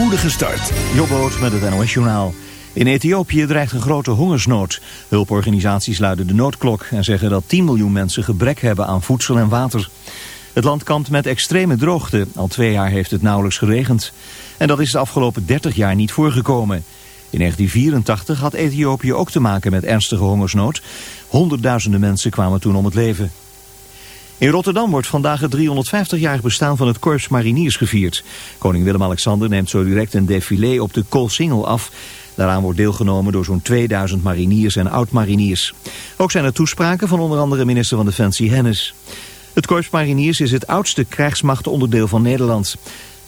spoedige start. Jobboot met het NOS Journaal. In Ethiopië dreigt een grote hongersnood. Hulporganisaties luiden de noodklok en zeggen dat 10 miljoen mensen gebrek hebben aan voedsel en water. Het land kampt met extreme droogte. Al twee jaar heeft het nauwelijks geregend. En dat is de afgelopen 30 jaar niet voorgekomen. In 1984 had Ethiopië ook te maken met ernstige hongersnood. Honderdduizenden mensen kwamen toen om het leven. In Rotterdam wordt vandaag het 350-jarig bestaan van het Korps Mariniers gevierd. Koning Willem-Alexander neemt zo direct een défilé op de Koolsingel af. Daaraan wordt deelgenomen door zo'n 2000 mariniers en oud-mariniers. Ook zijn er toespraken van onder andere minister van Defensie Hennis. Het Korps Mariniers is het oudste krijgsmachtonderdeel van Nederland.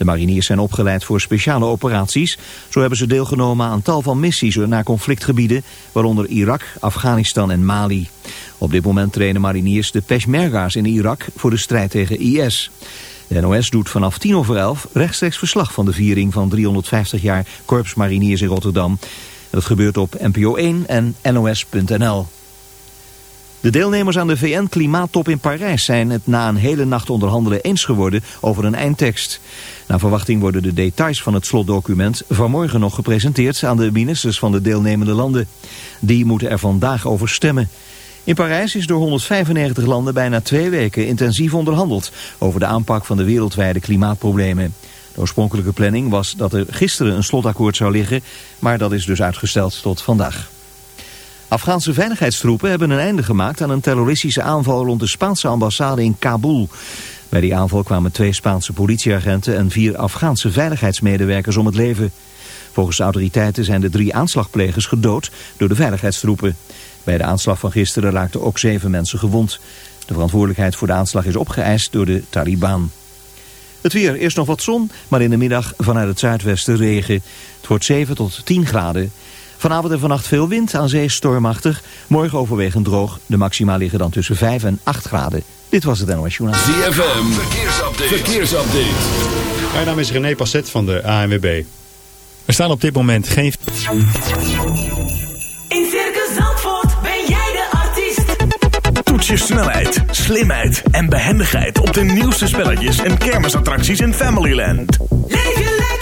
De mariniers zijn opgeleid voor speciale operaties. Zo hebben ze deelgenomen aan tal van missies naar conflictgebieden, waaronder Irak, Afghanistan en Mali. Op dit moment trainen mariniers de Peshmerga's in Irak voor de strijd tegen IS. De NOS doet vanaf 10 over 11 rechtstreeks verslag van de viering van 350 jaar Korps Mariniers in Rotterdam. Dat gebeurt op NPO 1 en NOS.nl. De deelnemers aan de VN-klimaattop in Parijs zijn het na een hele nacht onderhandelen eens geworden over een eindtekst. Naar verwachting worden de details van het slotdocument vanmorgen nog gepresenteerd aan de ministers van de deelnemende landen. Die moeten er vandaag over stemmen. In Parijs is door 195 landen bijna twee weken intensief onderhandeld over de aanpak van de wereldwijde klimaatproblemen. De oorspronkelijke planning was dat er gisteren een slotakkoord zou liggen, maar dat is dus uitgesteld tot vandaag. Afghaanse veiligheidstroepen hebben een einde gemaakt aan een terroristische aanval rond de Spaanse ambassade in Kabul. Bij die aanval kwamen twee Spaanse politieagenten en vier Afghaanse veiligheidsmedewerkers om het leven. Volgens de autoriteiten zijn de drie aanslagplegers gedood door de veiligheidstroepen. Bij de aanslag van gisteren raakten ook zeven mensen gewond. De verantwoordelijkheid voor de aanslag is opgeëist door de Taliban. Het weer, eerst nog wat zon, maar in de middag vanuit het zuidwesten regen. Het wordt 7 tot 10 graden. Vanavond en vannacht veel wind, aan zee stormachtig. Morgen overwegend droog. De maxima liggen dan tussen 5 en 8 graden. Dit was het NOS Journaal. ZFM, verkeersupdate. verkeersupdate. Mijn naam is René Passet van de ANWB. Er staan op dit moment geen... In Circus Zandvoort ben jij de artiest. Toets je snelheid, slimheid en behendigheid op de nieuwste spelletjes en kermisattracties in Familyland. Leef je lekker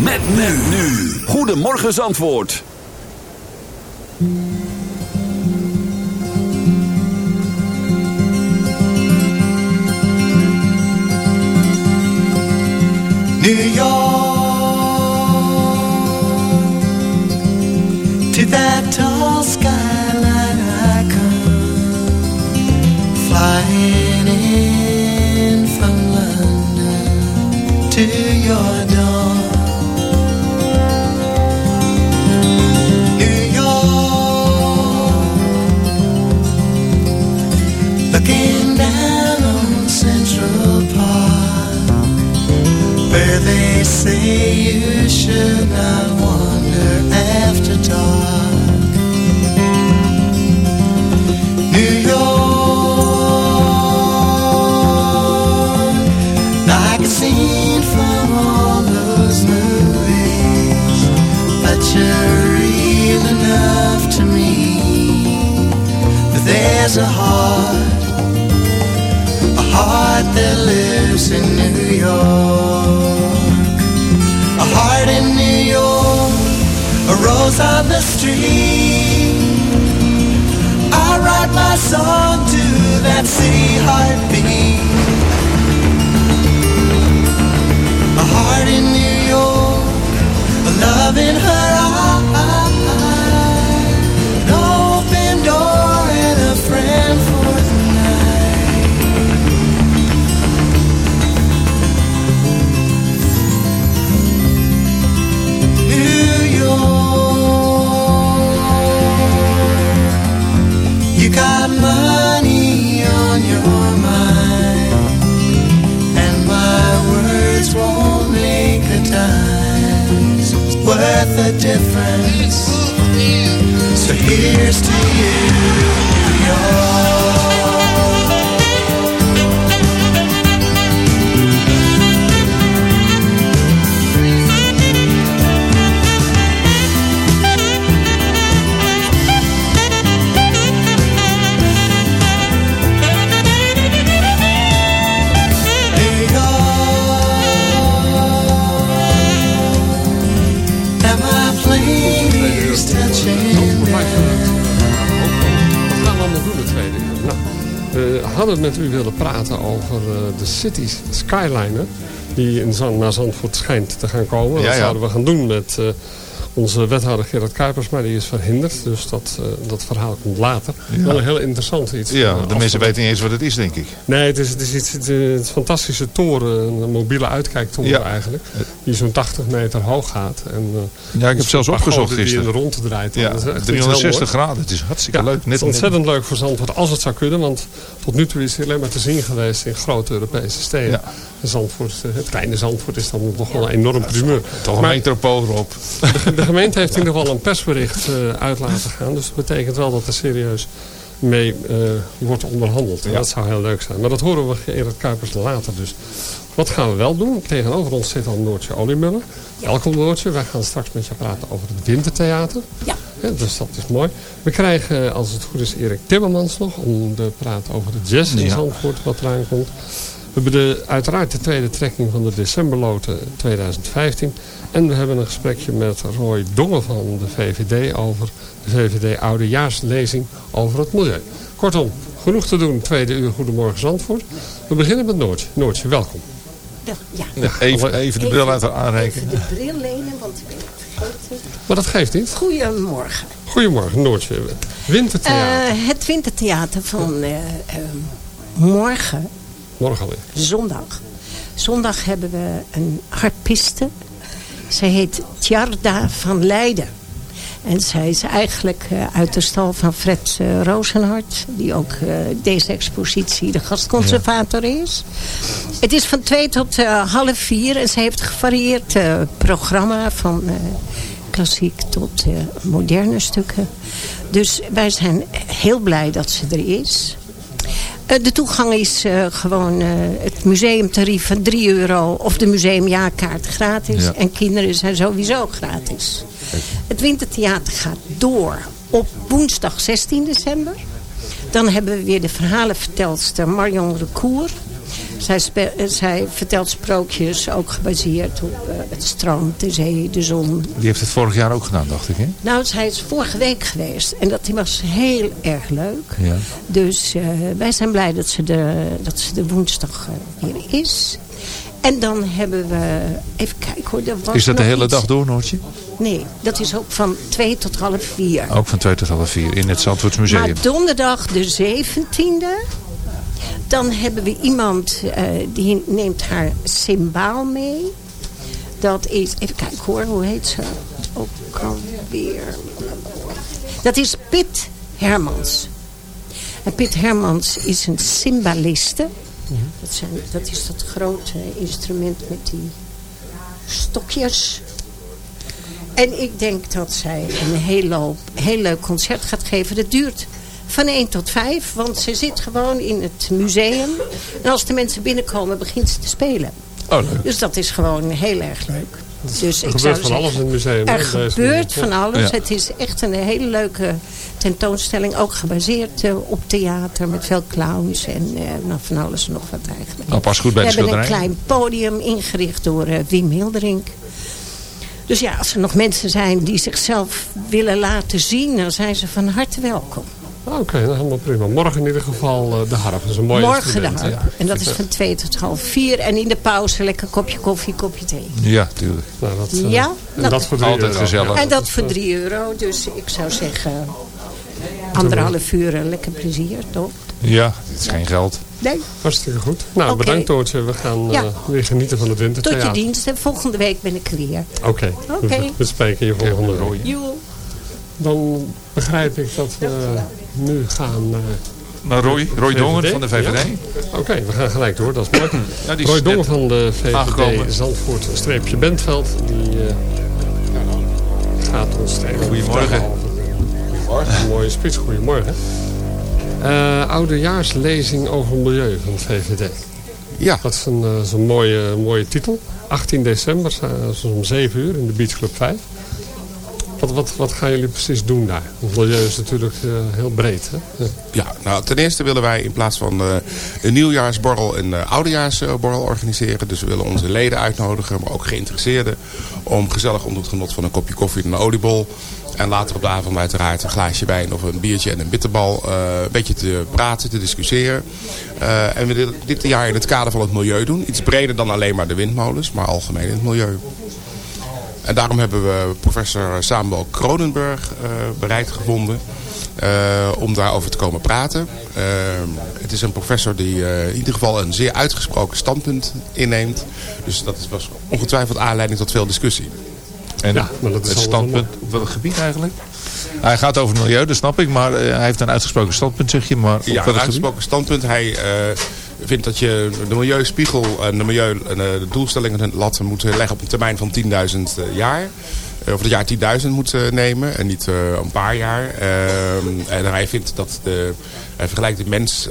Met men nu. Goedemorgen Zandvoort. New York to that tall skyline I come flying in from London to your there's a heart a heart that lives in New York. rose on the street. I write my song to that city heartbeat. A heart in New York, a love in her eyes. got money on your mind, and my words won't make the times worth a difference. So here's to you. Met u willen praten over eh, de City Skyliner. Die in Zand, naar Zandvoort schijnt te gaan komen. Ja, dat zouden we gaan doen met eh, onze wethouder Gerard Kuipers. Maar die is verhinderd. Dus dat, eh, dat verhaal komt later. Wel een heel interessant iets. Ja, de mensen weten niet eens wat het is, denk ik. Nee, het is, het is iets, het een fantastische toren, een mobiele uitkijktoren Ja. eigenlijk. Die zo'n 80 meter hoog gaat. En, eh, Ja, ik heb een zelfs opgezocht Die in gisteren. de rond draait. Ja, Dat is echt iets 360 heel mooi. graden. Het is hartstikke Ja, leuk. het Net, is ontzettend leuk voor Zandvoort als het zou kunnen. Want tot nu toe is hij alleen maar te zien geweest in grote Europese steden. Zandvoort, eh, het kleine Zandvoort is dan nog wel een enorm primeur. toch een Maar metropool erop. de, de gemeente heeft in ieder geval een persbericht eh, uit laten gaan. Dus dat betekent wel dat er serieus mee eh, wordt onderhandeld. En dat zou heel leuk zijn. Maar dat horen we Gerard Kuipers later dus. Wat gaan we wel doen? Tegenover ons zit al Noortje Oliemullen. Welkom Noortje. Wij gaan straks met je praten over het Wintertheater. Ja. dus dat is mooi. We krijgen, als het goed is, Erik Timmermans nog. Om te praten over de jazz in Ja. Zandvoort wat eraan komt. We hebben de, uiteraard de tweede trekking van de decemberloten 2015. En we hebben een gesprekje met Roy Dongen van de VVD over de VVD oudejaarslezing over het milieu. Kortom, genoeg te doen. Tweede uur Goedemorgen Zandvoort. We beginnen met Noortje. Noortje, welkom. Ja, even, even de bril laten aanreiken. Even de bril lenen, want ik vergeten. Maar dat geeft niet. Goedemorgen. Goedemorgen, Noortje. Wintertheater. Eh, het Wintertheater van eh, eh, morgen, Morgen alweer. zondag. Zondag hebben we een harpiste. Zij heet Tjarda van Leiden. En zij is eigenlijk eh, uit de stal van Fred uh, Rozenhart. Die ook uh, deze expositie de gastconservator ja. is. Het is van twee tot uh, half vier. En zij heeft een gevarieerd programma van klassiek tot moderne stukken. Dus wij zijn heel blij dat ze er is. De toegang is uh, gewoon uh, het museumtarief van 3 euro of de museumjaarkaart gratis. Ja. En kinderen zijn sowieso gratis. Het Wintertheater gaat door op woensdag 16 december. Dan hebben we weer de verhalenvertelster Marion Recour. Zij, zij, vertelt sprookjes, ook gebaseerd op uh, het strand, de zee, de zon. Die heeft het vorig jaar ook gedaan, dacht ik, hè? Nou, zij is vorige week geweest. En dat was heel erg leuk. Ja. Dus uh, wij zijn blij dat ze de, dat ze de woensdag weer is. En dan hebben we... Even kijken hoor. Er was is dat de hele iets... dag door, Noortje? Nee, dat is ook van 2 tot half 4. Ook van 2 tot half 4 in het Zandvoortsmuseum. Maar donderdag de 17e... Dan hebben we iemand uh, die neemt haar symbaal mee. Dat is, even kijken hoor, hoe heet ze ook alweer? Dat is Piet Hermans. En Piet Hermans is een cymbaliste. Mm -hmm. dat, zijn, dat is dat grote instrument met die stokjes. En ik denk dat zij een heel, heel leuk concert gaat geven. Dat duurt van 1 tot 5. Want ze zit gewoon in het museum. En als de mensen binnenkomen, begint ze te spelen. Oh, leuk. Dus dat is gewoon heel erg leuk. Dus er gebeurt van zeggen, alles in het museum. Er gebeurt van alles. Ja. Het is echt een hele leuke tentoonstelling. Ook gebaseerd uh, op theater met veel clowns. En uh, nou, van alles en nog wat eigenlijk. Nou, pas goed bij We de hebben een klein podium ingericht door uh, Wim Hilderink. Dus ja, als er nog mensen zijn die zichzelf willen laten zien... dan zijn ze van harte welkom. Oké, okay, dat is helemaal prima. Morgen in ieder geval uh, de harp. Dat is een mooie Morgen de harp. Ja. En dat is van 2 tot half 4. En in de pauze lekker kopje koffie, kopje thee. Ja, tuurlijk. Nou, dat, uh, ja, en dat, dat voor Altijd euro. gezellig. En dat voor 3 euro. Dus ik zou zeggen, anderhalf uur lekker plezier, toch? Ja, het is geen geld. Nee. Hartstikke goed. Nou, okay. bedankt Toortje. We gaan ja. uh, weer genieten van het wintertheater. Tot je dienst. En volgende week ben ik er weer. Oké. Okay. Okay. We, we spreken je volgende week. Dan begrijp ik dat we nu gaan naar... Naar Roy, Roy Dongen van de VVD. Ja. Oké, okay, we gaan gelijk door. Dat is mooi. Ja, die is Roy Dongen van de VVD aangekomen. Zandvoort streepje Bentveld. Die, uh, gaat ons het een en ander Goedemorgen. Goedemorgen. Een mooie speech, goedemorgen. Eh oudejaarslezing over milieu van de VVD. Ja. Dat is een, eh, is een mooie, mooie titel. 18 december, eh, zoals om 7 uur in de Beach Club 5. Wat, wat, wat gaan jullie precies doen daar? Want milieu is natuurlijk eh, heel breed. Hè? Ja. Nou ten eerste willen wij in plaats van eh, een nieuwjaarsborrel een uh, oudejaarsborrel organiseren. Dus we willen onze leden uitnodigen, maar ook geïnteresseerden. Om gezellig onder het genot van een kopje koffie en een oliebol. En later op de avond uiteraard een glaasje wijn of een biertje en een bitterbal. eh, een beetje te praten, te discussiëren. Eh, en we willen dit jaar in het kader van het milieu doen. Iets breder dan alleen maar de windmolens, maar algemeen in het milieu. En daarom hebben we professor Samuel Kronenberg uh, bereid gevonden uh, om daarover te komen praten. Uh, het is een professor die in ieder geval een zeer uitgesproken standpunt inneemt. Dus dat was ongetwijfeld aanleiding tot veel discussie. En ja, maar dat is het standpunt op welk gebied eigenlijk? Hij gaat over het milieu, dat snap ik. Maar hij heeft een uitgesproken standpunt, zeg je. Maar ja, een uitgesproken standpunt. Hij vindt dat je de milieuspiegel en de, milieu, en de doelstellingen en lat moet leggen op een termijn van 10.000 jaar. Of het jaar 10.000 moet nemen en niet een paar jaar. en hij vindt dat de, hij vergelijkt de mens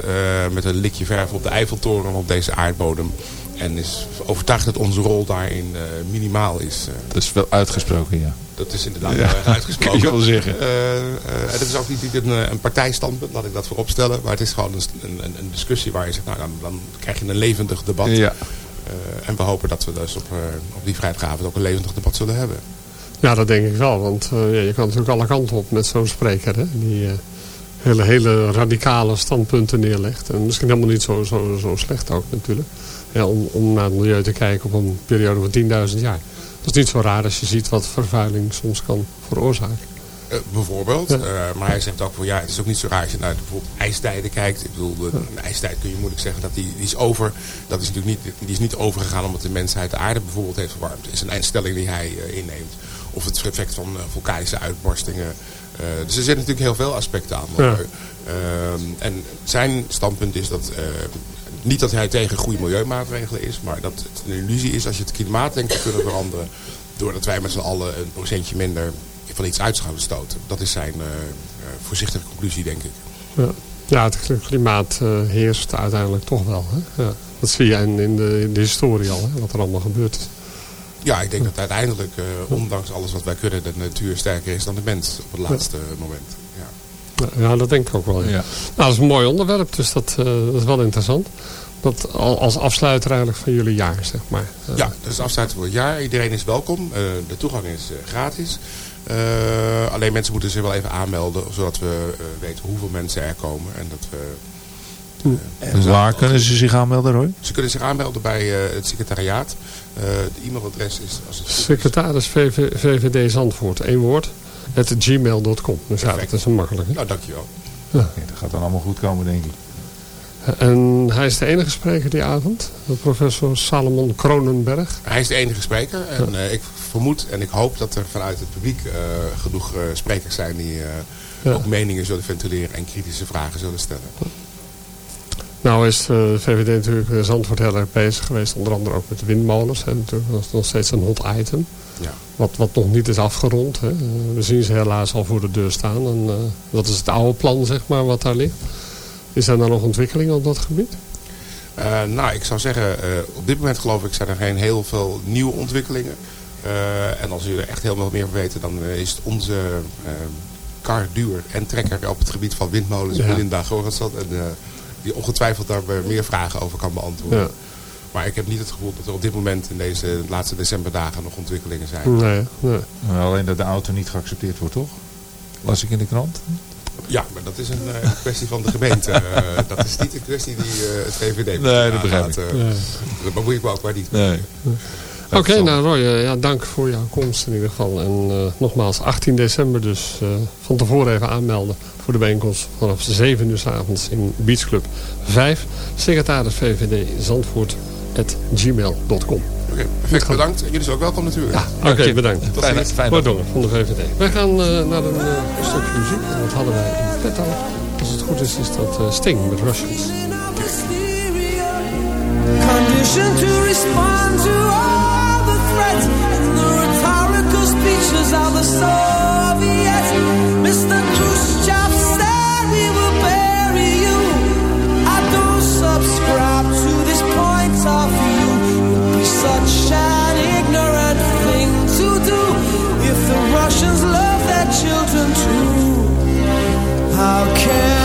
met een likje verf op de Eiffeltoren op deze aardbodem. En is overtuigd dat onze rol daarin minimaal is. Dat is wel uitgesproken, ja. Dat is inderdaad ja. uitgesproken. Je wel zeggen. en het is ook niet een, een partijstandpunt, laat ik dat voorop stellen. Maar het is gewoon een, een, een discussie waar je zegt, nou dan, dan, krijg je een levendig debat. Ja. en we hopen dat we dus op, op die vrijdagavond ook een levendig debat zullen hebben. Ja, dat denk ik wel. Want ja, je kan natuurlijk alle kanten op met zo'n spreker. Hè? Die hele, hele radicale standpunten neerlegt. En misschien helemaal niet zo, zo, zo slecht ook natuurlijk. Ja, om, om naar het milieu te kijken op een periode van 10.000 jaar. Dat is niet zo raar als je ziet wat vervuiling soms kan veroorzaken. Uh, bijvoorbeeld. Ja. Uh, maar hij zegt ook van ja, het is ook niet zo raar als je naar bijvoorbeeld ijstijden kijkt. Ik bedoel, de, een ijstijd kun je moeilijk zeggen dat die, die is over. Dat is natuurlijk niet, die is niet overgegaan omdat de mensheid de aarde bijvoorbeeld heeft verwarmd. Het is een eindstelling die hij uh, inneemt. Of het effect van vulkanische uitbarstingen. dus er zitten natuurlijk heel veel aspecten aan. Ja. Ehm, en zijn standpunt is dat niet dat hij tegen goede milieumaatregelen is, maar dat het een illusie is als je het klimaat denkt te kunnen veranderen. Doordat wij met z'n allen een procentje minder van iets uit zouden stoten. Dat is zijn uh, uh, voorzichtige conclusie, denk ik. Ja, ja het klimaat uh, heerst uiteindelijk toch wel. Hè? Ja, dat zie je in, in, de, in de historie al, hè? wat er allemaal gebeurd is. Ja, ik denk dat uiteindelijk, ondanks alles wat wij kunnen, de natuur sterker is dan de mens op het laatste moment. Ja. Dat denk ik ook wel. Ja. Ja. Nou, dat is een mooi onderwerp, dus dat, uh, dat is wel interessant. Dat als afsluiter eigenlijk van jullie jaar, zeg maar. Uh, ja, is afsluiter voor het jaar. Iedereen is welkom. Uh, de toegang is gratis. alleen mensen moeten zich wel even aanmelden, zodat we weten hoeveel mensen er komen. En dat we... en waar kunnen ze zich aanmelden, Roy? Ze kunnen zich aanmelden bij het secretariaat. Het e-mailadres is... Als het Secretaris VV, VVD Zandvoort, één woord gmail.com. Dus ja, dat is een makkelijke. Nou, dankjewel. Ja. Okay, dat gaat dan allemaal goed komen, denk ik. En hij is de enige spreker die avond, professor Salomon Kronenberg. Hij is de enige spreker en ja. uh, ik vermoed en ik hoop dat er vanuit het publiek uh, genoeg uh, sprekers zijn die ja. ook meningen zullen ventileren en kritische vragen zullen stellen. Nou is de VVD natuurlijk Zandvoort heel erg bezig geweest, onder andere ook met de windmolens. Hè, natuurlijk, dat is nog steeds een hot item. Ja. Wat, wat nog niet is afgerond. Hè. We zien ze helaas al voor de deur staan. En, uh, dat is het oude plan, zeg maar, wat daar ligt. Is er dan nog ontwikkeling op dat gebied? Uh, nou, ik zou zeggen, uh, op dit moment geloof ik zijn er geen heel veel nieuwe ontwikkelingen. en als u er echt heel veel meer weten, dan is het onze kar, duur en trekker op het gebied van windmolens, ja. Belinda Goransson. En die ongetwijfeld daar meer vragen over kan beantwoorden. Ja. Maar ik heb niet het gevoel dat er op dit moment in deze laatste decemberdagen nog ontwikkelingen zijn. Nee, nee. Alleen dat de auto niet geaccepteerd wordt, toch? Las ik in de krant? Ja, maar dat is een uh, kwestie van de gemeente. uh, dat is niet een kwestie die uh, het VVD Nee, dat begrijp ik. Nee. Dat bemoei ik me ook maar niet. Nee. Oké, okay, nou Roy, ja, dank voor jouw komst in ieder geval. En nogmaals, 18 december dus van tevoren even aanmelden voor de bijeenkomst vanaf 7 uur s avonds in Beach Club 5. Secretaris VVD Zandvoort gmail.com. Oké, okay, perfect. Bedankt. Jullie zijn ook welkom natuurlijk. Ja, oké, okay, bedankt. Tot fijn, fijn Pardon, van de VVD. Wij gaan uh, naar een uh, stukje muziek. En wat hadden wij in petto? Als het goed is, is dat uh, Sting met Russians. Condition to respond to all the threats and the rhetorical speeches of the soul. How can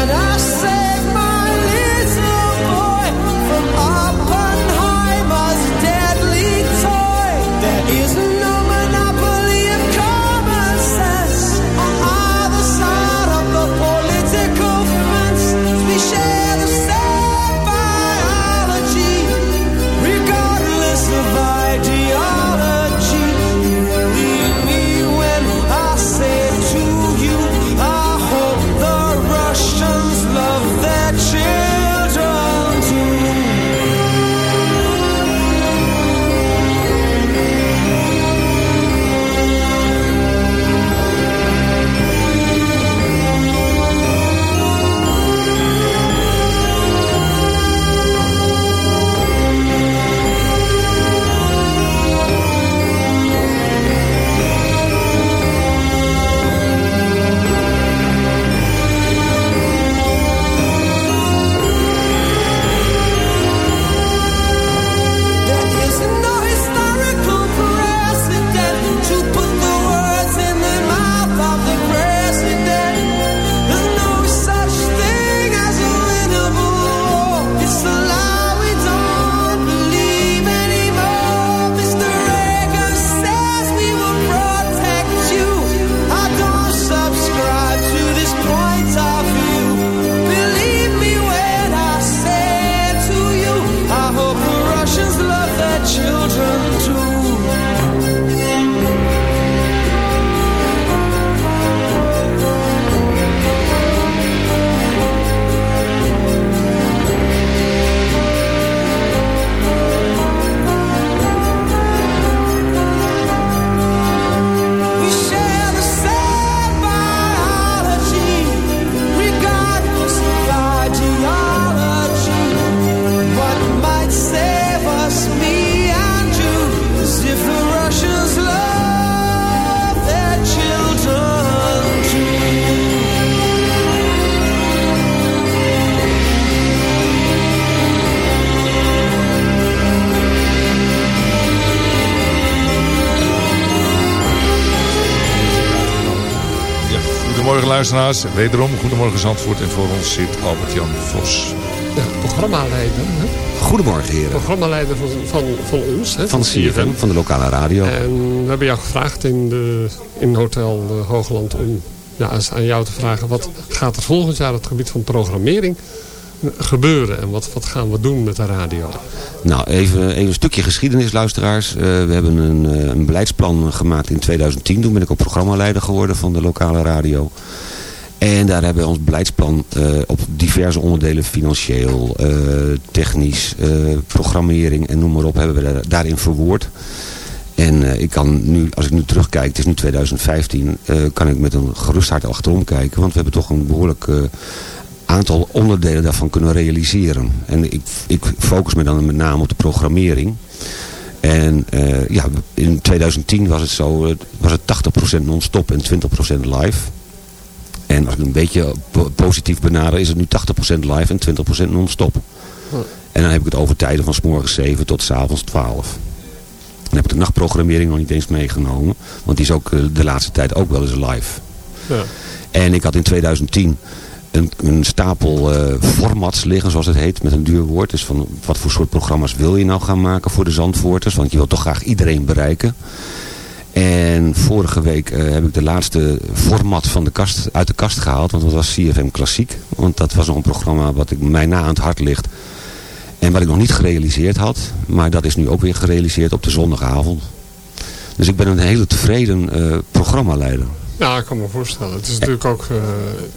luisteraars. Wederom Goedemorgen Zandvoort. En voor ons zit Albert-Jan Vos. Ja, programmaleider. Hè? Goedemorgen heren. Programmaleider van, van, van ons. Hè, Van CFM, van de lokale radio. En we hebben jou gevraagd in, de, in Hotel eh, Hoogland om ja, eens aan jou te vragen... wat gaat er volgend jaar op het gebied van programmering eh, gebeuren? En wat, wat gaan we doen met de radio? Nou, even, even een stukje geschiedenis, luisteraars. Eh, we hebben een, een beleidsplan gemaakt in 2010. Toen ben ik ook programmaleider geworden van de lokale radio. En daar hebben we ons beleidsplan eh, op diverse onderdelen, financieel, eh, technisch, eh, programmering en noem maar op, hebben we daar- daarin verwoord. En ik kan nu, als ik nu terugkijk, het is nu 2015, eh, kan ik met een gerust hart achterom kijken. Want we hebben toch een behoorlijk eh, aantal onderdelen daarvan kunnen realiseren. En ik, ik focus me dan met name op de programmering. En ja, in 2010 was het zo, was het 80% non-stop en 20% live. En als ik een beetje po- positief benader, is het nu 80% live en 20% non-stop. En dan heb ik het over tijden van s morgens 7 tot s avonds 12. Dan heb ik de nachtprogrammering nog niet eens meegenomen. Want die is ook eh, de laatste tijd ook wel eens live. Ja. En ik had in 2010 een, een stapel eh, formats liggen, zoals het heet, met een duur woord. Dus van wat voor soort programma's wil je nou gaan maken voor de Zandvoorters? Want je wilt toch graag iedereen bereiken. En vorige week eh, heb ik de laatste format van de kast, uit de kast gehaald. Want dat was CFM Klassiek. Want dat was nog een programma wat ik, mij na aan het hart ligt. En wat ik nog niet gerealiseerd had. Maar dat is nu ook weer gerealiseerd op de zondagavond. Dus ik ben een hele tevreden eh, programmaleider. Ja, ik kan me voorstellen. Het is natuurlijk ook eh,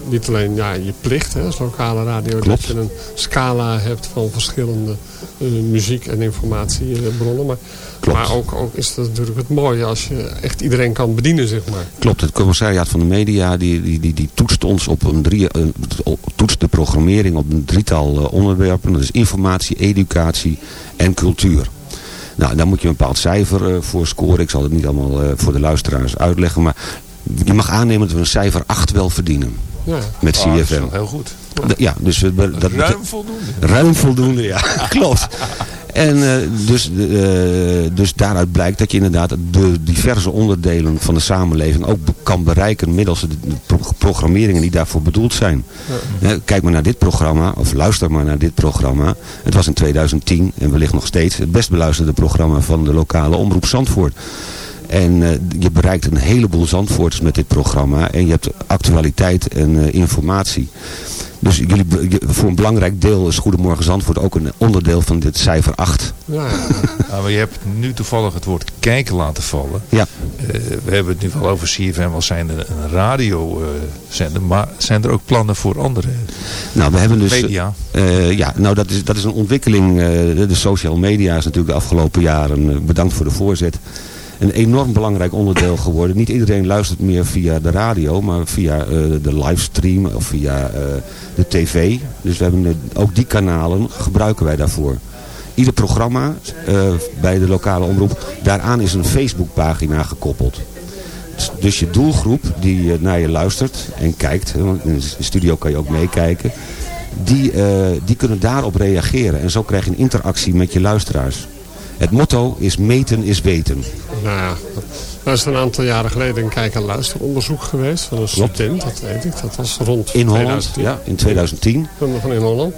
niet alleen ja, je plicht hè, als lokale radio... Klopt. dat je een scala hebt van verschillende eh, muziek- en informatiebronnen. Maar, Klopt. maar ook, ook is het natuurlijk het mooie als je echt iedereen kan bedienen, zeg maar. Klopt, het commissariaat van de media die, die, die, die toetst ons op een drie, eh, toetst de programmering op een drietal onderwerpen. Dat is informatie, educatie en cultuur. Nou, daar moet je een bepaald cijfer voor scoren. Ik zal het niet allemaal voor de luisteraars uitleggen. Maar je mag aannemen dat we een cijfer 8 wel verdienen. Ja. Met Ah, dat is CFM. heel goed. Ja, dus we, we- dat Ruim voldoende. Ruim voldoende, ja. Klopt. En eh, dus, eh, dus daaruit blijkt dat je inderdaad de diverse onderdelen van de samenleving ook kan bereiken middels de, de pro- programmeringen die daarvoor bedoeld zijn. Kijk maar naar dit programma, of luister maar naar dit programma. Het was in 2010 en wellicht nog steeds het best beluisterde programma van de lokale omroep Zandvoort. En eh, je bereikt een heleboel Zandvoorters met dit programma. En je hebt actualiteit en eh, informatie. Dus jullie, voor een belangrijk deel is Goedemorgen Zandvoort ook een onderdeel van dit cijfer 8. Ja. Nou, maar je hebt nu toevallig het woord kijken laten vallen. Ja. Eh, we hebben het nu wel over CFM als zijnde een radiozender. maar zijn er ook plannen voor andere Nou, we hebben dus... media? eh, ja, nou dat is, dat is een ontwikkeling. eh, de, de social media is natuurlijk de afgelopen jaren, bedankt voor de voorzet, een enorm belangrijk onderdeel geworden. Niet iedereen luistert meer via de radio, maar via eh, de livestream of via eh, de tv. Dus we hebben eh, ook die kanalen gebruiken wij daarvoor. Ieder programma bij de lokale omroep, daaraan is een Facebookpagina gekoppeld. Dus- Dus je doelgroep die naar je luistert en kijkt, in de studio kan je ook meekijken, die, die kunnen daarop reageren. En zo krijg je een interactie met je luisteraars. Het motto is meten is weten. Nou ja, er is een aantal jaren geleden een kijk- en luisteronderzoek geweest van een student, dat weet ik. Dat was rond In Holland, 2010. ja, in 2010. Van, van in Holland.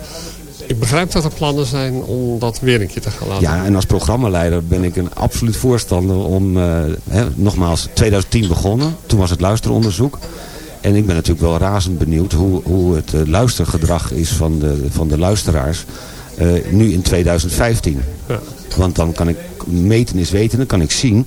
Ik begrijp dat er plannen zijn om dat weer een keer te gaan laten Ja, en als programmaleider ben ik een absoluut voorstander om, eh, hè, nogmaals, 2010 begonnen. Toen was het luisteronderzoek. En ik ben natuurlijk wel razend benieuwd hoe, hoe het eh, luistergedrag is van de, van de luisteraars eh, nu in 2015. Ja. Want dan kan ik meten is weten, dan kan ik zien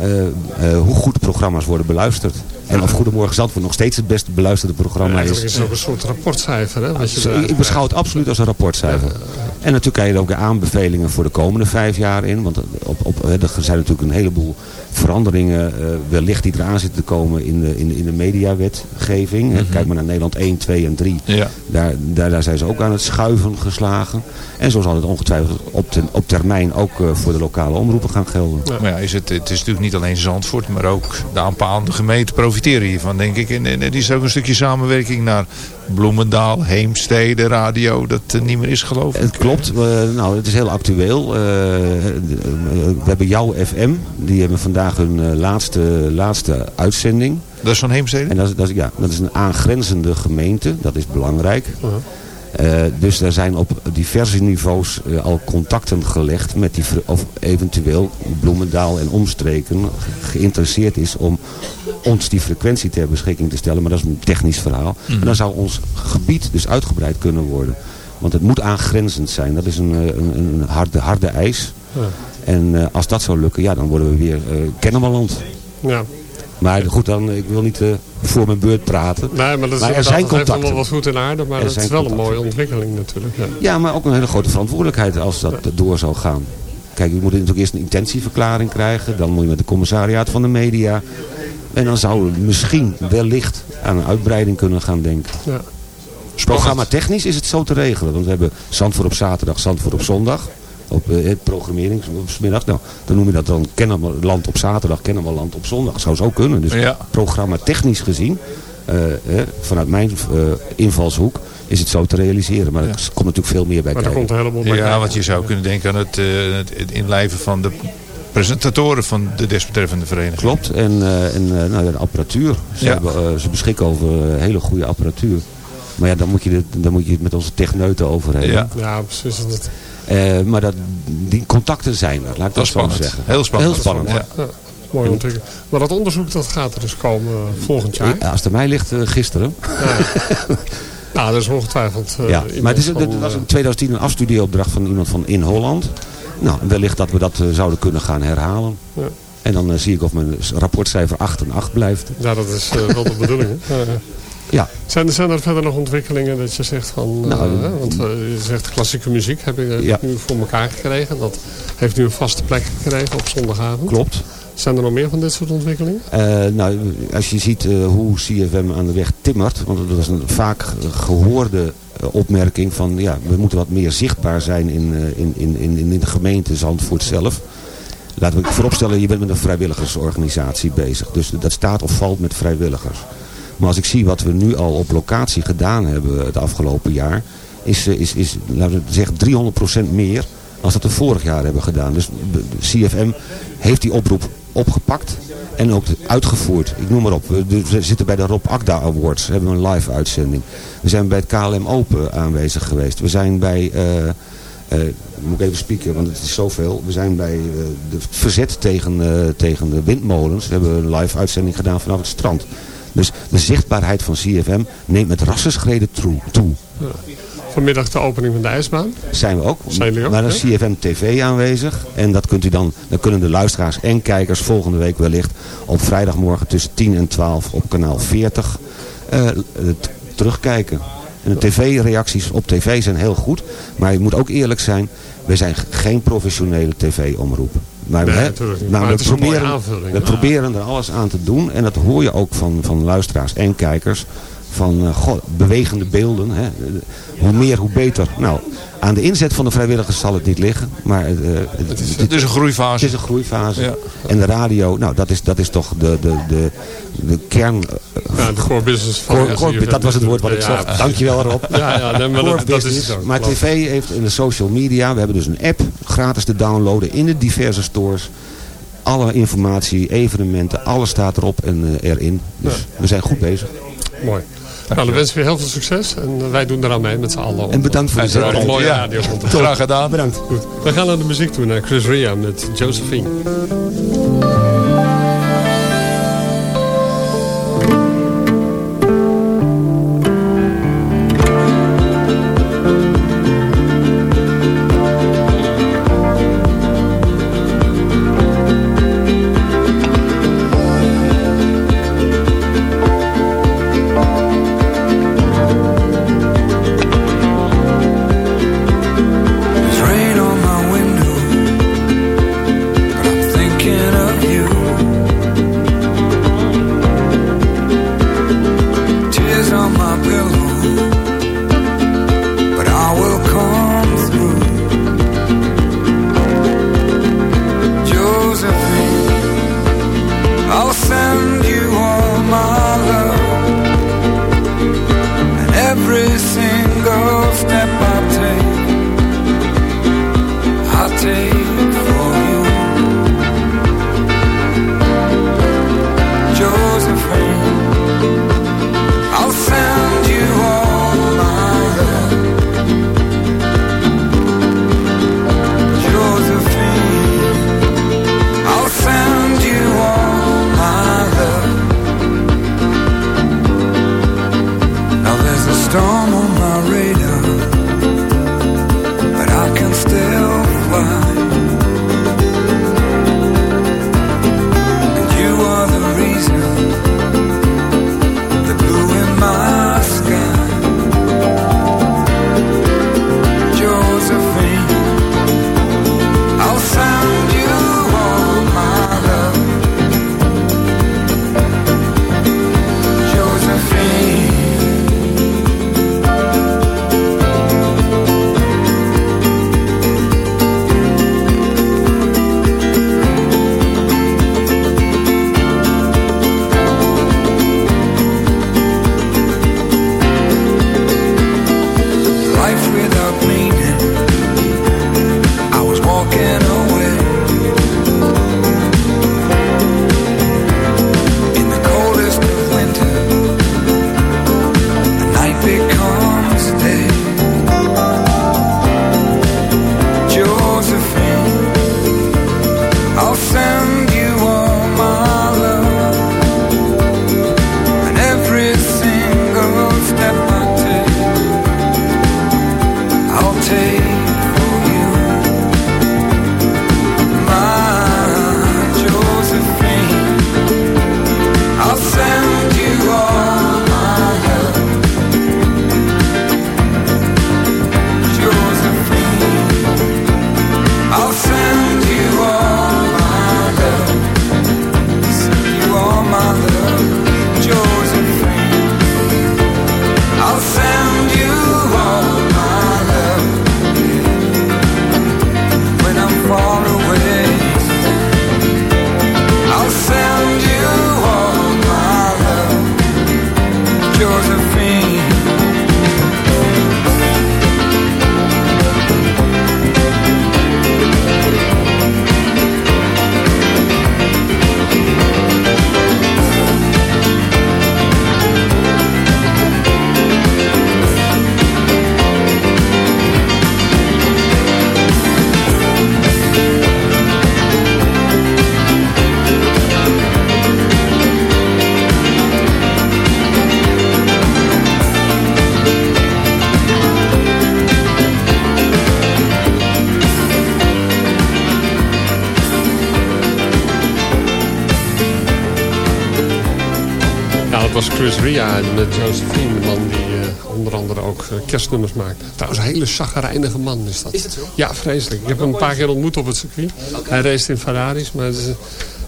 eh, eh, hoe goed programma's worden beluisterd. En of Goedemorgen Zandvoort nog steeds het beste beluisterde programma Eigenlijk is. is het ook een soort rapportcijfer. Hè, wat je ik beschouw het absoluut als een rapportcijfer. En natuurlijk kan je er ook aanbevelingen voor de komende vijf jaar in. Want op, op, er zijn natuurlijk een heleboel veranderingen eh, wellicht die eraan zitten te komen in de, in de, in de mediawetgeving. hè. Kijk maar naar Nederland 1, 2 en 3. Ja. Daar, daar, daar zijn ze ook aan het schuiven geslagen. En zo zal het ongetwijfeld op, ten, op termijn ook eh, voor de lokale omroepen gaan gelden. Maar ja, is het, het is natuurlijk niet alleen Zandvoort, maar ook de aanpaalde gemeenten profiteren hiervan, denk ik. En, en er is ook een stukje samenwerking naar Bloemendaal, Heemstede, radio, dat eh, niet meer is geloof ik. Klopt. Eh, nou, het is heel actueel. Eh, we hebben jouw FM. Die hebben vandaag hun eh, laatste, laatste uitzending. Dat is van Heemstede? En dat is, dat is, ja, dat is een aangrenzende gemeente. Dat is belangrijk. Uh, dus er zijn op diverse niveaus uh, al contacten gelegd met die, of eventueel Bloemendaal en omstreken geïnteresseerd is om ons die frequentie ter beschikking te stellen. Maar dat is een technisch verhaal. Mm. En dan zou ons gebied dus uitgebreid kunnen worden. Want het moet aangrenzend zijn. Dat is een, een, een harde, harde eis. Ja. En uh, als dat zou lukken, ja, dan worden we weer Kennemerland. Ja. Maar goed, dan, ik wil niet uh, voor mijn beurt praten. Nee, maar, dat is, maar er zijn contacten. wel wat goed in aarde, maar het is wel contacten. een mooie ontwikkeling natuurlijk. Ja. ja, maar ook een hele grote verantwoordelijkheid als dat ja. door zou gaan. Kijk, je moet natuurlijk eerst een intentieverklaring krijgen. Dan moet je met de commissariaat van de media. En dan zou misschien wellicht aan een uitbreiding kunnen gaan denken. Ja. Programma technisch is het zo te regelen. Want we hebben Zandvoort op zaterdag, Zandvoort op zondag op uh, programmeringsmiddag. Nou, dan noem je dat dan Kennemerland op zaterdag, Kennemerland op zondag. Zou zo kunnen. Dus ja. programma technisch gezien, uh, hè, vanuit mijn uh, invalshoek, is het zo te realiseren. Maar ja. er komt natuurlijk veel meer bij maar kijken. komt er helemaal bij ja, want je zou kunnen denken aan het, het inlijven van de presentatoren van de desbetreffende vereniging. Klopt. En, uh, en uh, nou, de apparatuur. Ze, Ja. hebben, uh, ze beschikken over hele goede apparatuur. Maar ja, dan moet je, het, dan moet je het met onze techneuten over hebben. Ja. Ja, precies. Dat, Uh, maar dat, die contacten zijn er, laat ik dat, zo spannend. zeggen. Heel spannend. Heel spannend. Ja. ja, mooi ontwikkeling. Maar dat onderzoek dat gaat er dus komen volgend jaar. Ja, als het aan mij ligt, uh, gisteren. Ja. nou, dat is ongetwijfeld uh, ja, maar het is, was in 2010 een afstudieopdracht van iemand van in Holland. Nou, wellicht dat we dat uh, zouden kunnen gaan herhalen. Ja. En dan uh, zie ik of mijn rapportcijfer 8 en 8 blijft. Ja, dat is uh, wel de bedoeling. Ja. Zijn, er, zijn er verder nog ontwikkelingen dat je zegt van... Nou, uh, want uh, je zegt klassieke muziek heb je ja. nu voor elkaar gekregen. Dat heeft nu een vaste plek gekregen op zondagavond. Klopt. Zijn er nog meer van dit soort ontwikkelingen? Uh, nou, als je ziet hoe CFM aan de weg timmert... want dat is een vaak gehoorde opmerking van... ja, we moeten wat meer zichtbaar zijn in, in, in, in, in de gemeente Zandvoort zelf... Laten we vooropstellen, je bent met een vrijwilligersorganisatie bezig. Dus dat staat of valt met vrijwilligers. Maar als ik zie wat we nu al op locatie gedaan hebben het afgelopen jaar... is, is, is laten we zeggen, 300% meer dan dat we vorig jaar hebben gedaan. Dus CFM heeft die oproep opgepakt en ook uitgevoerd. Ik noem maar op. We zitten bij de Rob Akda Awards. We een live uitzending. We zijn bij het KLM Open aanwezig geweest. We zijn bij... Uh, uh, moet ik even spieken, want het is zoveel. We zijn bij de verzet tegen, tegen de windmolens. We hebben een live uitzending gedaan vanaf het strand. Dus de zichtbaarheid van CFM neemt met rassenschreden toe. Ja. Vanmiddag de opening van de ijsbaan. Zijn we ook. Zijn ook? Maar dan is CFM TV aanwezig. En dat kunt u dan, dan kunnen de luisteraars en kijkers volgende week wellicht op vrijdagmorgen tussen 10 en 12 op kanaal 40 uh, terugkijken. En de tv-reacties op tv zijn heel goed. Maar je moet ook eerlijk zijn, we zijn geen professionele tv-omroep. Maar, nee, we, maar, maar we, proberen, we proberen er alles aan te doen. En dat hoor je ook van, van luisteraars en kijkers. Van uh, goh, bewegende beelden. Hè. Hoe meer, hoe beter. Nou, aan de inzet van de vrijwilligers zal het niet liggen. Maar uh, het, het, is, het is een groeifase. Het is een groeifase. Ja. En de radio, nou, dat is, dat is toch de, de, de, de kern... Uh, ja, de core business van core, core, Dat was het woord wat ik zocht. Ja, Dankjewel Rob. Ja, ja nee, maar dat, dat, is. Maar tv heeft in de social media, we hebben dus een app gratis te downloaden in de diverse stores alle informatie, evenementen, alles staat erop en uh, erin. Dus ja. we zijn goed bezig. Mooi. Nou, dan wensen we heel veel succes en wij doen eraan mee met z'n allen. En bedankt voor de een mooie radio. Graag gedaan. Bedankt. Goed. We gaan naar de muziek toe, naar Chris Ria met Josephine. Kerstnummers maakt. Trouwens, een hele chagrijnige man is dat. Is dat zo? Ja, vreselijk. Ik heb hem een paar keer ontmoet op het circuit. Hij race in Ferraris, maar het is,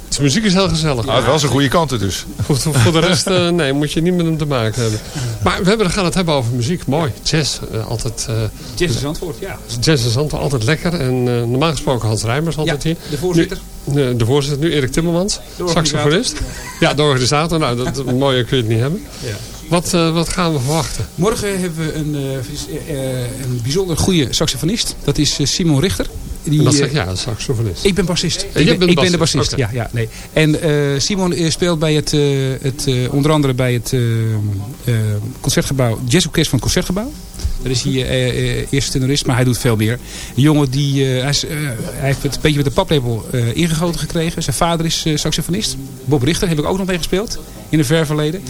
zijn muziek is heel gezellig. Nou, wel zijn goede kanten dus. Voor, voor de rest, eh, nee, moet je niet met hem te maken hebben. Maar we hebben, gaan het hebben over muziek. Mooi. Jazz, eh, altijd... eh, Jazz is antwoord, ja. Jazz is altijd, altijd lekker. En eh, normaal gesproken Hans Rijmers altijd Ja, hier. de voorzitter. Nu, eh, de voorzitter, nu Erik Timmermans. Saxofonist. Ja, de organisator. Nou, dat, dat- mooier kun je het niet hebben. Ja. Wat, eh, wat gaan we verwachten? Morgen hebben we een, eh, eh, een bijzonder goede saxofonist. Dat is Simon Richter. Die, En dat zeg ja, een saxofonist. Ik ben bassist. Ik ben, bent ik ben de bassist. Ja, ja, nee. En Simon speelt bij het, het onder andere bij het concertgebouw, jazzorkest van het concertgebouw. Daar is hij eh, eh, eerste tenorist, maar hij doet veel meer. Een jongen die, hij, is, hij heeft het een beetje met de paplepel ingegoten gekregen. Zijn vader is saxofonist. Bob Richter heb ik ook nog mee gespeeld in een ver verleden.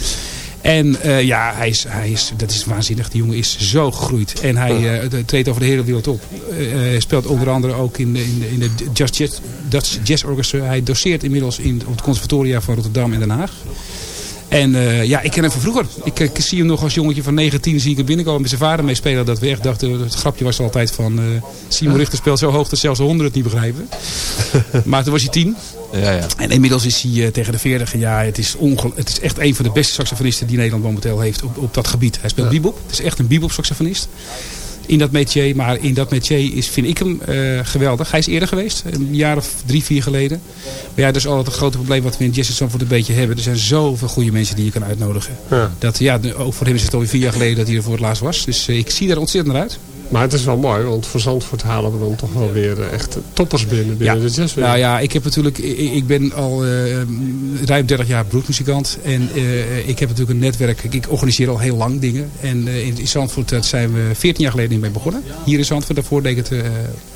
En eh, ja, hij is, hij is, dat is waanzinnig. Die jongen is zo gegroeid. En hij eh, treedt over de hele wereld op. Eh, Hij speelt onder andere ook in, de- in, de- in de Just Jazz, Dutch Jazz Orchestra. Hij doseert inmiddels in, op het conservatoria van Rotterdam en Den Haag. En eh, ja, ik ken hem van vroeger. Ik, ik zie hem nog als jongetje van 19 zie ik hem binnenkomen met zijn vader mee spelen. Dat we echt dachten, het grapje was altijd van... eh, Simon Richter speelt zo hoog dat zelfs de honden het niet begrijpen. maar toen was hij 10. Ja, ja. En inmiddels is hij eh, tegen de 40. Ja, het is, het is echt een van de beste saxofonisten die Nederland momenteel heeft op, op dat gebied. Hij speelt bebop. Het is echt een bebop saxofonist. In dat métier. Maar in dat métier is, vind ik hem eh, geweldig. Hij is eerder geweest. Een jaar of drie, vier geleden. Maar ja, dat is altijd het grote probleem wat we in in Zandvoort een beetje hebben. Er zijn zoveel goede mensen die je kan uitnodigen. Ja. Dat, ja, ook voor hem is het alweer vier jaar geleden dat hij er voor het laatst was. Dus eh, ik zie daar ontzettend naar uit. Maar het is wel mooi, want voor Zandvoort halen we dan toch wel weer eh, echt toppers binnen, binnen de jazzwereld. Nou ja, ik heb natuurlijk, ik, ik ben al eh, ruim 30 jaar broedmuzikant. En eh, ik heb natuurlijk een netwerk. Ik, organiseer al heel lang dingen. En in, Zandvoort dat zijn we 14 jaar geleden mee begonnen. Hier in Zandvoort. Daarvoor deed ik het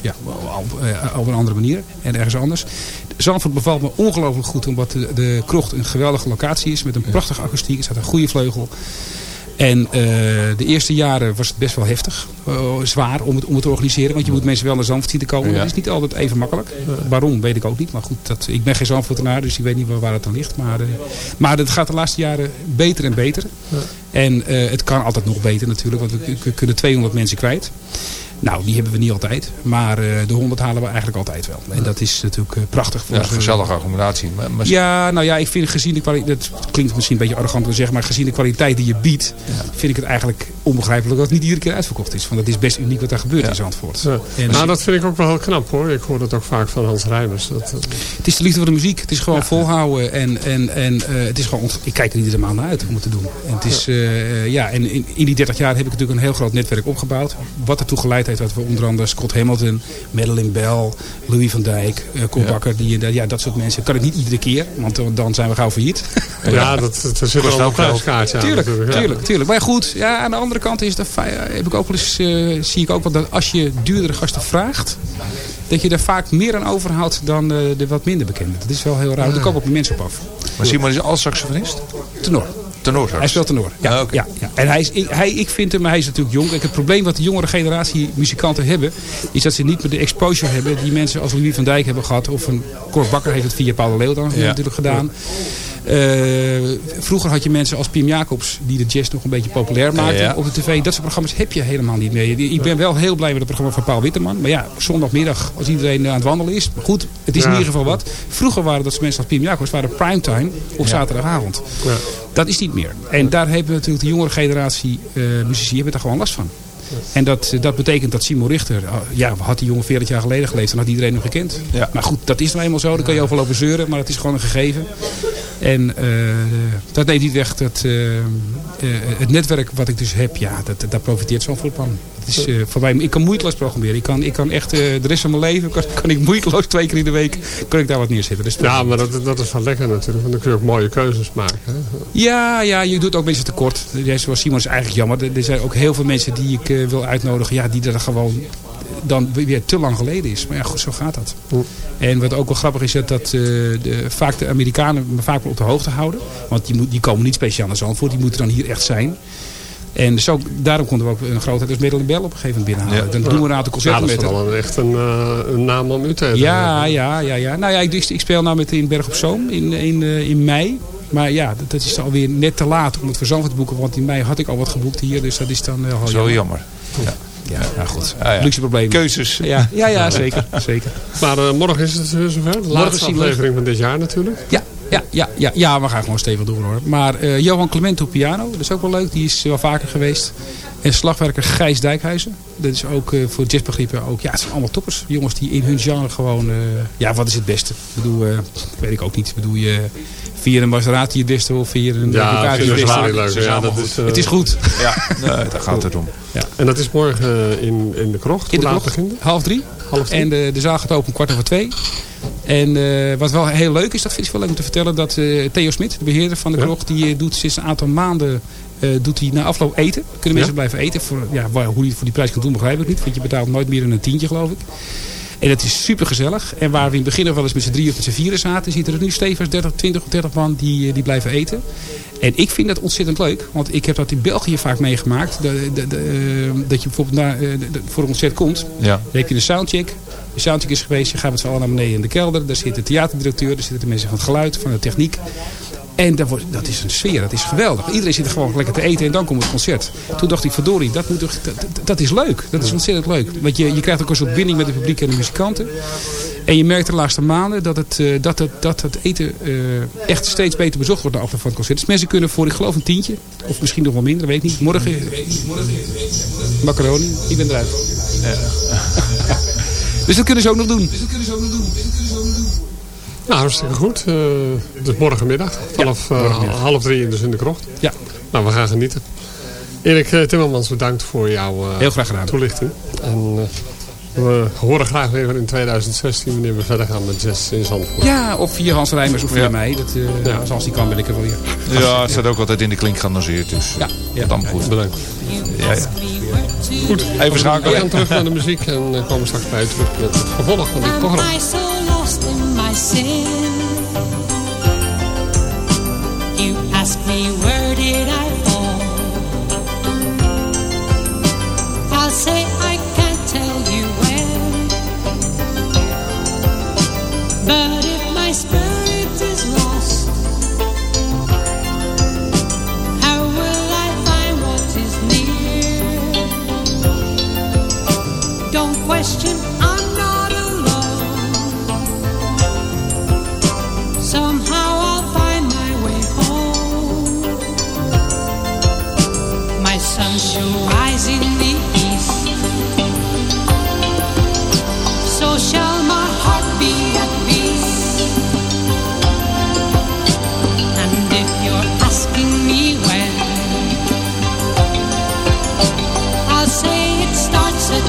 ja, op, op een andere manier. En ergens anders. Zandvoort bevalt me ongelooflijk goed. Omdat de, de krocht een geweldige locatie is. Met een prachtige akoestiek. Er staat een goede vleugel. En eh, de eerste jaren was het best wel heftig. eh, zwaar om het, om het te organiseren. Want je moet mensen wel naar Zandvoort zien te komen. Ja. Dat is niet altijd even makkelijk. Waarom weet ik ook niet. Maar goed, dat, ik ben geen Zandvoortenaar. Dus ik weet niet waar, waar het aan ligt. Maar, eh, maar het gaat de laatste jaren beter en beter. En eh, het kan altijd nog beter natuurlijk. Want we, we kunnen 200 mensen kwijt. Nou, die hebben we niet altijd. Maar eh, de 100 halen we eigenlijk altijd wel. En dat is natuurlijk eh, prachtig. Voor Ja, onze- gezellige accommodatie. Maar, maar ja, nou ja, ik vind gezien de kwaliteit, dat klinkt misschien een beetje arrogant te zeggen, maar gezien de kwaliteit die je biedt, vind ik het eigenlijk onbegrijpelijk dat het niet iedere keer uitverkocht is. Want dat is best uniek wat daar gebeurt in Zandvoort. Ja. En nou, dat vind ik ook wel heel knap hoor. Ik hoor dat ook vaak van Hans Rijmers. Dat, eh, Het is de liefde voor de muziek. Het is gewoon volhouden. En, en, en het is gewoon, ik kijk er iedere maand naar uit om het te doen. En, het is, ja, en in, in die 30 jaar heb ik natuurlijk een heel groot netwerk opgebouwd. Wat ertoe geleid heeft dat we onder andere Scott Hamilton, Madeleine Bell, Louis van Dijk, uh, Cor Ja. Bakker. Die, eh, ja, dat soort mensen. Kan ik niet iedere keer, want dan- dan zijn we gauw failliet. ja, dat, dat, er zit wel een prijskaartje aan. Tuurlijk, natuurlijk, ja. tuurlijk, tuurlijk. Maar ja, goed, ja, aan de andere kant is dat, heb ik ook wel eens, eh, zie ik ook wel dat als je duurdere gasten vraagt, dat je er vaak meer aan overhoudt dan eh, de wat minder bekende. Dat is wel heel raar. Daar komen ook meer mensen op af. Maar Simon is al saxofonist? Tenor. Tenor Hij speelt tenor. Ja, Ah, oké. ja, ja. En hij is, ik, hij, ik vind hem, hij is natuurlijk jong. Kijk, het probleem wat de jongere generatie muzikanten hebben, is dat ze niet meer de exposure hebben die mensen als Louis van Dijk hebben gehad. Of een Cor Bakker heeft het via Paul Leeuw dan Ja. natuurlijk gedaan. Eh, vroeger had je mensen als Pim Jacobs die de jazz nog een beetje populair maakten Ja. op de tv. Dat soort programma's heb je helemaal niet meer. Ik ben wel heel blij met het programma van Paul Witteman. Maar ja, zondagmiddag als iedereen aan het wandelen is. Maar goed, het is in ieder geval wat. Vroeger waren dat mensen als Pim Jacobs waren primetime op zaterdagavond. Ja. Dat is niet meer. En daar hebben we natuurlijk de jongere generatie eh muzici hebben daar gewoon last van. En dat, dat betekent dat Simon Richter, oh, ja, had die jongen 40 jaar geleden geleefd, dan had iedereen hem gekend. Ja. Maar goed, dat is nou eenmaal zo, daar kan je over lopen zeuren, maar het is gewoon een gegeven. En eh, dat neemt niet weg dat eh, eh, het netwerk wat ik dus heb, ja, dat, daar profiteert zo'n van. Het is, voor mij, ik kan moeiteloos programmeren. Ik kan, ik kan echt de rest van mijn leven, kan, kan ik moeiteloos twee keer in de week, kan ik daar wat neerzetten. Dus Ja, maar dat, dat is wel lekker natuurlijk. Want dan kun je ook mooie keuzes maken. Hè? ja, ja, je doet ook mensen tekort. Ja, Zoals Simon is eigenlijk jammer. Er zijn ook heel veel mensen die ik wil uitnodigen. Ja, die er gewoon dan weer te lang geleden is. Maar ja, goed, zo gaat dat. En wat ook wel grappig is, dat, dat eh, de, vaak de Amerikanen me vaak wel op de hoogte houden. Want die, moet, die komen niet speciaal naar Zandvoort. Die moeten dan hier echt zijn. En zo, daarom konden we ook een grootheid als Middel Bell op een gegeven moment binnenhalen. Dan doen we een aantal concerten dat is met haar. wel een, echt een, eh, een naam om u te hebben. Ja, ja, ja, ja. Nou ja, ik, ik speel nou met in Berg op Zoom in, in, eh, in mei. Maar ja, dat, dat is alweer net te laat om het voor Zandvoort te boeken. Want in mei had ik al wat geboekt hier. Dus dat is dan uh, al Zo jammer. Ja. Ja, nou goed. Ah, ja. Luxe probleem. Keuzes. Ja, ja, ja zeker. zeker. Maar uh, morgen is het uh, zover. De laatste aflevering van dit jaar natuurlijk. Ja, ja, ja, ja, ja, we gaan gewoon stevig door hoor. Maar eh, Johan Clement op piano, dat is ook wel leuk. Die is wel vaker geweest. En slagwerker Gijs Dijkhuizen. Dat is ook eh, voor jazzbegrippen ook. Ja, het zijn allemaal toppers. Jongens die in hun genre gewoon... eh, ja, wat is het beste? Ik bedoel, eh, weet ik ook niet. Bedoel je via een Maserati het beste of via een Ja, dat het is beste? wel leuk. Het is Ja, dat goed. is, eh, het is goed. Ja, nee, daar gaat het om. Ja. En dat is morgen in, in de krocht. In de Hoe laat klok, begint het? half drie. Half drie. En de, de zaal gaat open kwart over twee. En eh, wat wel heel leuk is, dat vind ik wel leuk om te vertellen, dat eh, Theo Smit, de beheerder van de Ja. krocht, die doet sinds een aantal maanden doet hij na afloop eten. Kunnen mensen Ja. blijven eten. Voor, ja, waar- hoe hij het voor die prijs kan doen, begrijp ik niet. Want je betaalt nooit meer dan een tientje, geloof ik. En dat is super gezellig. En waar we in het begin nog wel eens met z'n drie of met z'n vieren zaten, zitten er nu stevig 30, 20 of 30 man die, eh, die blijven eten. En ik vind dat ontzettend leuk. Want ik heb dat in België vaak meegemaakt. De, eh, dat je bijvoorbeeld eh, voor een concert komt. Ja. Dan heb je een soundcheck. De soundcheck is geweest. Je gaat met z'n allen naar beneden in de kelder. Daar zit de theaterdirecteur. Daar zitten de mensen van het geluid, van de techniek. En dat, wordt, dat is een sfeer. Dat is geweldig. Iedereen zit er gewoon lekker te eten. En dan komt het concert. Toen dacht ik, verdorie, dat, moet dat, dat- dat is leuk. Dat is ontzettend leuk. Want je, je krijgt ook een soort binding met het publiek en de muzikanten. En je merkt de laatste maanden dat het, eh, dat het, dat het eten eh, echt steeds beter bezocht wordt na afloop van het concert. Dus mensen kunnen voor, ik geloof, een tientje. Of misschien nog wel minder, weet ik niet. Morgen, macaroni. Ik ben eruit. Dus dat kunnen ze ook nog doen. Nou, hartstikke goed. Eh, dus morgenmiddag. Vanaf eh, half drie dus in de krocht. Ja. Nou, we gaan genieten. Erik eh, Timmermans, bedankt voor jouw eh, Heel graag gedaan. toelichting. En eh, we horen graag weer in 2016 wanneer we verder gaan met jazz in Zandvoort. Ja, of via Hans Rijmers of via mij. Dat, eh, Ja. Als Hans die kan, ben ik er wel weer. Ja, het staat ook altijd in de klink geannoseerd. Dus Ja, ja. dan goed. Bedankt. Ja, ja. Goed, Even we schakelen. gaan terug naar de muziek en komen straks bij u terug met het vervolg van dit Am programma. Sin? You ask me where did I fall? I'll say I can't tell you when. But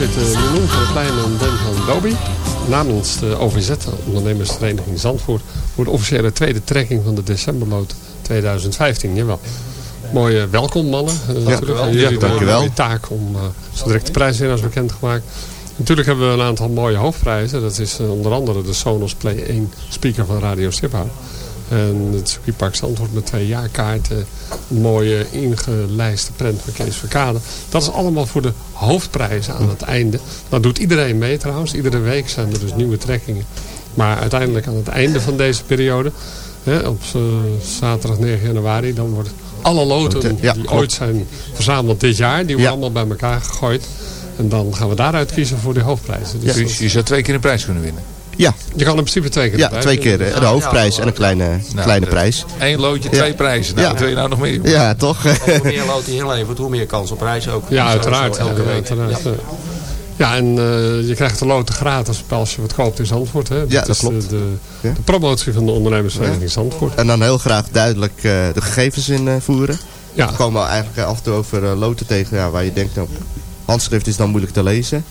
ons zitten Minoen van het Plein en Ben van Dobi. Namens de OVZ, ondernemersvereniging Zandvoort... voor de officiële tweede trekking van de decemberlood 2015. Jawel. Mooie welkom mannen. Uh, dankjewel. Jullie ja, dankjewel. de taak om uh, zo direct de prijswinnaars bekendgemaakt. Natuurlijk hebben we een aantal mooie hoofdprijzen. Dat is uh, onder andere de Sonos Play 1 speaker van Radio Stiphout. En het circuitpark Zandvoort met twee jaarkaarten. Een mooie ingelijste prent van Kees Verkade. Dat is allemaal voor de hoofdprijzen aan het einde. Dat doet iedereen mee trouwens. Iedere week zijn er dus nieuwe trekkingen. Maar uiteindelijk aan het einde van deze periode... Hè, op uh, zaterdag 9 januari... dan wordt alle loten ja, die ooit zijn verzameld dit jaar... die worden ja. allemaal bij elkaar gegooid. En dan gaan we daaruit kiezen voor de hoofdprijzen. Dus, dus je zou twee keer een prijs kunnen winnen? Ja. Je kan in principe twee keer Ja, twee keer de, de hoofdprijs en een kleine, nou, kleine prijs. Eén loodje, twee ja. prijzen. Nou, ja. wat wil je nou nog meer? Ja, toch? hoe meer lood die inlevert, hoe meer kans op prijs ook. Ja, uiteraard. Zo, elke ja, week. Uiteraard. Ja. Ja, en uh, je krijgt de loten gratis als je wat koopt in Zandvoort. Hè? Ja, dat, is klopt. De, de, ja. de, promotie van de ondernemersvereniging ja. Zandvoort. En dan heel graag duidelijk uh, de gegevens invoeren. Uh, ja. We komen eigenlijk af en toe over loten tegen ja, waar je denkt, nou, handschrift is dan moeilijk te lezen.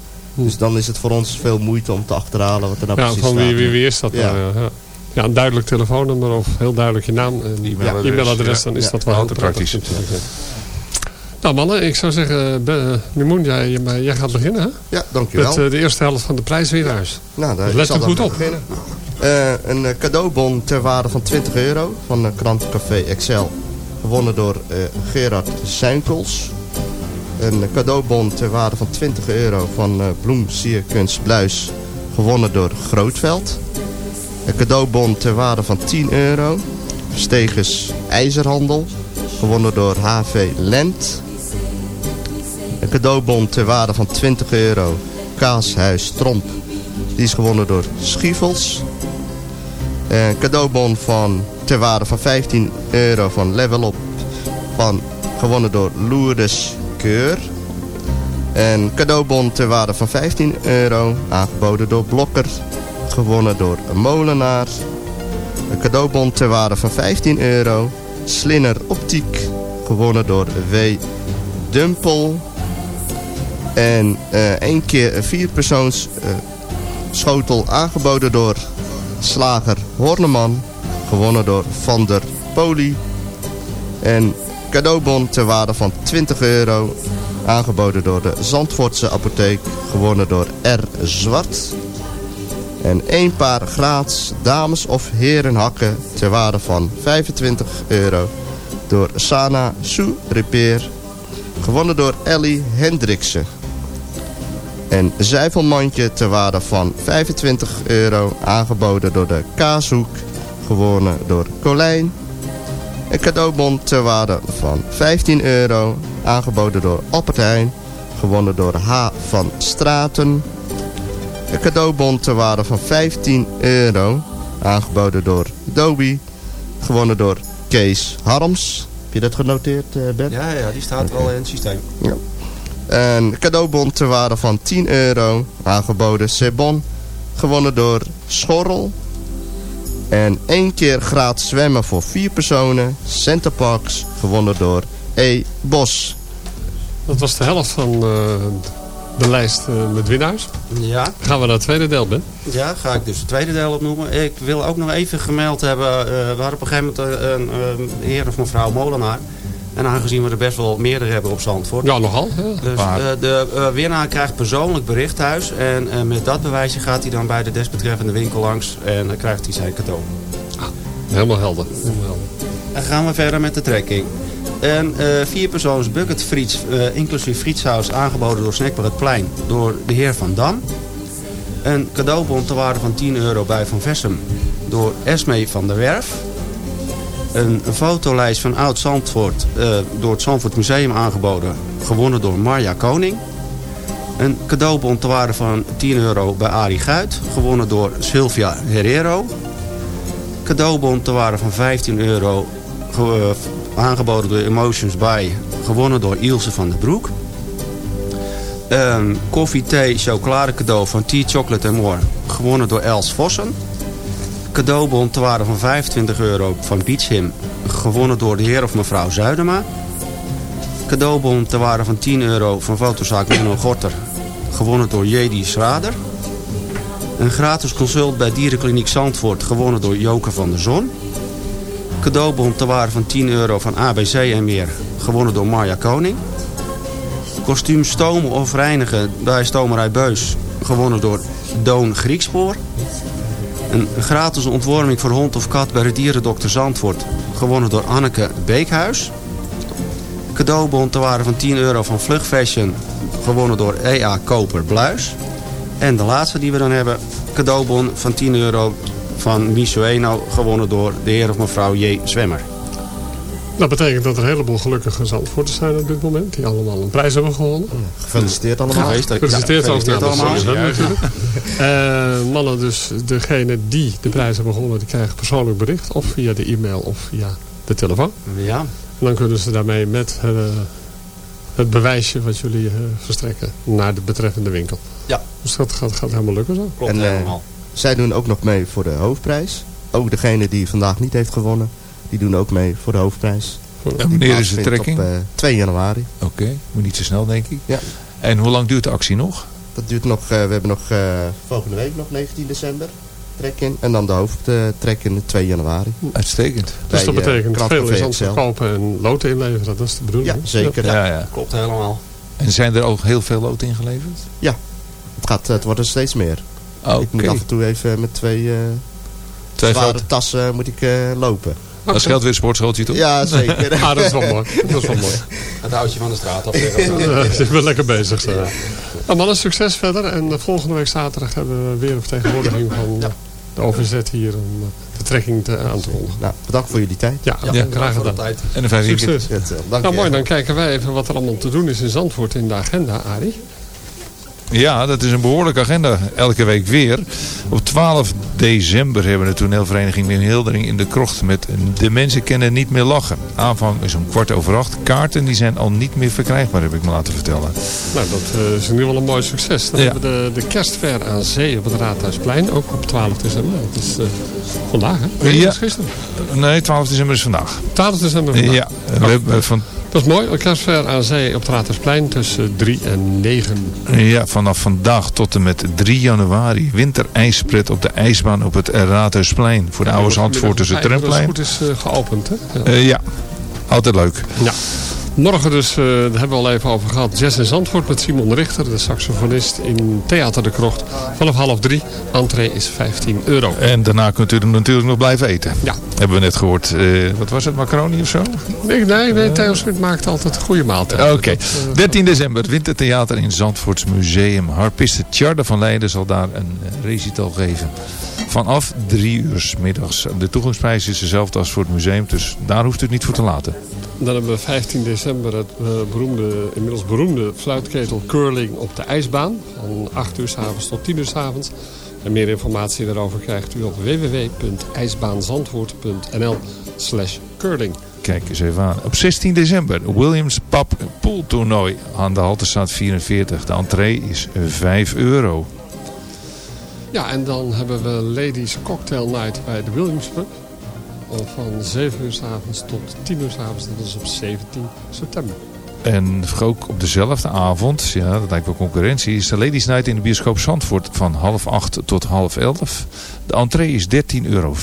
Dus dan is het voor ons veel moeite om te achterhalen wat er nou ja, precies van staat. Wie, wie, wie is dat ja. nou? Ja. ja, een duidelijk telefoonnummer of heel duidelijk je naam en e-mailadres, dan is dat wel heel praktisch. Nou mannen, ik zou zeggen, Mimoen, jij, jij gaat beginnen hè? Ja, dankjewel. Met uh, de eerste helft van de prijswinnaars. Nou, daar Let er goed op. Uh, een cadeaubon ter waarde van 20 euro van uh, Krantcafé Excel. Gewonnen door Gerard Seinkels. Een cadeaubon ter waarde van 20 euro van Bloem Sierkunst Bluis. Gewonnen door Grootveld. Een cadeaubon ter waarde van 10 euro. Stegers IJzerhandel. Gewonnen door HV Lent. Een cadeaubon ter waarde van 20 euro. Kaashuis Tromp. Die is gewonnen door Schievels. Een cadeaubon van, ter waarde van 15 euro van Level Up. Van, gewonnen door Lourdes Keur. Een cadeaubon ter waarde van 15 euro. Aangeboden door Blokker. Gewonnen door Molenaar. Een cadeaubon ter waarde van 15 euro. Slinner Optiek. Gewonnen door W. Dumpel. En uh, één keer een vierpersoons uh, schotel aangeboden door slager Horneman. Gewonnen door Van der Poli. En cadeaubon ter waarde van 20 euro. Aangeboden door de Zandvoortse apotheek. Gewonnen door R. Zwart. En één paar gratis dames- of herenhakken ter waarde van 25 euro. Door Sana Sue Repair. Gewonnen door Ellie Hendriksen. Een zuivelmandje ter waarde van 25 euro. Aangeboden door de Kaashoek. Gewonnen door Colijn. Een cadeaubon ter waarde van 15 euro. Aangeboden door Albert Heijn. Gewonnen door H. van Straten. Een cadeaubon ter waarde van 15 euro. Aangeboden door Dobi. Gewonnen door Kees Harms. Heb je dat genoteerd, uh, Ben? Ja, ja, die staat okay. wel in het systeem. Ja. Een cadeaubon ter waarde van 10 euro. Aangeboden Sebon. Gewonnen door Schorrel. En één keer gratis zwemmen voor vier personen. Centerparks. Gewonnen door E. Bos. Dat was de helft van uh, de lijst uh, met winnaars. Ja. Gaan we naar het tweede deel, Ben? Ja, ga ik dus het tweede deel opnoemen. Ik wil ook nog even gemeld hebben. Uh, we hadden op een gegeven moment een, een heer of mevrouw Molenaar. En aangezien we er best wel meerdere hebben op Zandvoort. Ja, nogal. Dus uh, de uh, winnaar krijgt persoonlijk bericht thuis. En uh, met dat bewijsje gaat hij dan bij de desbetreffende winkel langs. En dan krijgt hij zijn cadeau. Ah, helemaal helder. Helemaal helder. En gaan we verder met de trekking. Een vierpersoons bucket friets, inclusief frietssaus, aangeboden door Snackbar het Plein. Door de heer Van Dam. Een cadeaubon ter waarde van 10 euro bij Van Vessem. Door Esme van der Werf een fotolijst van Oud Zandvoort uh, door het Zandvoort Museum aangeboden. Gewonnen door Marja Koning. Een cadeaubon te waarde van 10 euro bij Arie Guit. Gewonnen door Sylvia Herrero. Cadeaubon te waarde van 15 euro. Uh, aangeboden door Emotions By. Gewonnen door Ilse van der Broek. Een koffie, thee, chocolade cadeau van Tea Chocolate More. Gewonnen door Els Vossen cadeaubon te waarde van 25 euro van Beach Him. Gewonnen door de heer of mevrouw Zuidema. cadeaubon ter waarde van 10 euro van fotozaak Menno Gorter. Gewonnen door Jedi Schrader. Een gratis consult bij Dierenkliniek Zandvoort. Gewonnen door Joke van der Zon. Cadeaubon ter waarde van 10 euro van ABC en meer. Gewonnen door Marja Koning. Kostuum stomen of reinigen bij Stomerij Beus. Gewonnen door Doon Griekspoor. Een gratis ontworming voor hond of kat bij de dierendokter Zandvoort. Gewonnen door Anneke Beekhuis. Cadeaubon ter waarde van 10 euro van Vlug Fashion. Gewonnen door EA Koper Bluis. En de laatste die we dan hebben. Cadeaubon van 10 euro van Misoeno. Gewonnen door de heer of mevrouw J. Zwemmer. Dat betekent dat er een heleboel gelukkige Zandvoorters zijn op dit moment. Die allemaal een prijs hebben gewonnen. Gefeliciteerd allemaal. Gefeliciteerd, gefeliciteerd namens allemaal. Eh, mannen, dus degene die de prijs hebben gewonnen, die krijgen persoonlijk bericht. Of via de e-mail of via de telefoon. Ja. En dan kunnen ze daarmee met eh, het bewijsje wat jullie eh, verstrekken naar de betreffende winkel. Ja. Dus dat gaat, gaat helemaal lukken zo. en, eh, zij doen ook nog mee voor de hoofdprijs. Ook degene die vandaag niet heeft gewonnen, die doen ook mee voor de hoofdprijs. En wanneer is de trekking? Op eh, 2 januari. Oké, moet niet zo snel denk ik. Ja. En hoe lang duurt de actie nog? Dat duurt nog, eh, we hebben nog eh, volgende week nog 19 december trek-in. En dan de hoofdtrek-in 2 januari. Uitstekend. Dus dat eh, betekent Krant veel in zand XL. verkopen en loten inleveren. Dat is de bedoeling. Ja, zeker. Ja, ja. Klopt helemaal. En zijn er ook heel veel loten ingeleverd? Ja, het, gaat, het wordt er steeds meer. Oké. Ik moet af en toe even met twee, eh Twee zware grote- tassen moet ik, eh, lopen. Dat scheelt weer een sportschooltje toch? Ja, zeker. Ah, dat is wel mooi. Dat is wel mooi. Het houtje van de straat af. Ja, je bent lekker bezig. Zo. Nou, mannen, succes verder. En eh, volgende week zaterdag hebben we weer een vertegenwoordiging van eh, de OVZ hier om eh, de trekking te, aan te kondigen. Nou, bedankt voor jullie tijd. Ja, Ja. graag gedaan. En een fijn weekend. Succes. Ja, dank Nou mooi, dan kijken wij even wat er allemaal te doen is in Zandvoort in de agenda, Arie. Ja, dat is een behoorlijke agenda. Elke week weer. Op 12 december hebben we de toneelvereniging Wim Hildering in de krocht met De Mensen Kennen Niet Meer Lachen. Aanvang is om kwart over acht. Kaarten die zijn al niet meer verkrijgbaar, heb ik me laten vertellen. Nou, dat eh, is in ieder geval een mooi succes. Dan Ja. hebben we de, de kerstfair aan zee op het Raadhuisplein, ook op 12 december. Dat is eh, vandaag, hè? Nee, Ja. gisteren. Nee, 12 december is vandaag. 12 december vandaag. Ja, we hebben van, Dat is mooi. Een kerstfair aan zee op het Raadhuisplein tussen 3 en 9. ja, vanaf vandaag tot en met 3 januari winterijspret op de ijsbaan op het Raadhuisplein. Voor de oude Zandvoorters het Dat tramplein. goed is eh, geopend, hè? Ja. Eh, ja, altijd leuk. Ja. Morgen dus, eh, daar hebben we al even over gehad, Jazz in Zandvoort met Simon Richter, de saxofonist in Theater de Krocht. Vanaf half drie, entree is 15 euro. En daarna kunt u er natuurlijk nog blijven eten. Ja. Hebben we net gehoord. eh, wat was het, macaroni of zo? Nee, nee, nee Theo Smit maakt altijd een goede maaltijd. Oké. 13 december, Wintertheater in Zandvoorts Museum. Harpiste Tjarde van Leiden zal daar een eh, recital geven. Vanaf drie uur 's middags. De toegangsprijs is dezelfde als voor het museum, dus daar hoeft u het niet voor te laten. Dan hebben we 15 december het eh, beroemde, inmiddels beroemde fluitketel curling op de ijsbaan. Van 8 uur s avonds tot 10 uur s avonds. En meer informatie daarover krijgt u op www.ijsbaanzandvoort.nl slash curling. Kijk eens even aan. Op 16 december, Williams Pub Pool Toernooi aan de Haltestraat 44. De entree is 5 euro. Ja, en dan hebben we Ladies Cocktail Night bij de Williams Pub. Eh, Van 7 uur s avonds tot 10 uur s avonds. Dat is op 17 september. En ook op dezelfde avond, ja, dat lijkt wel concurrentie, is de Ladies Night in de bioscoop Zandvoort van half acht tot half elf. De entree is 13,50 euro,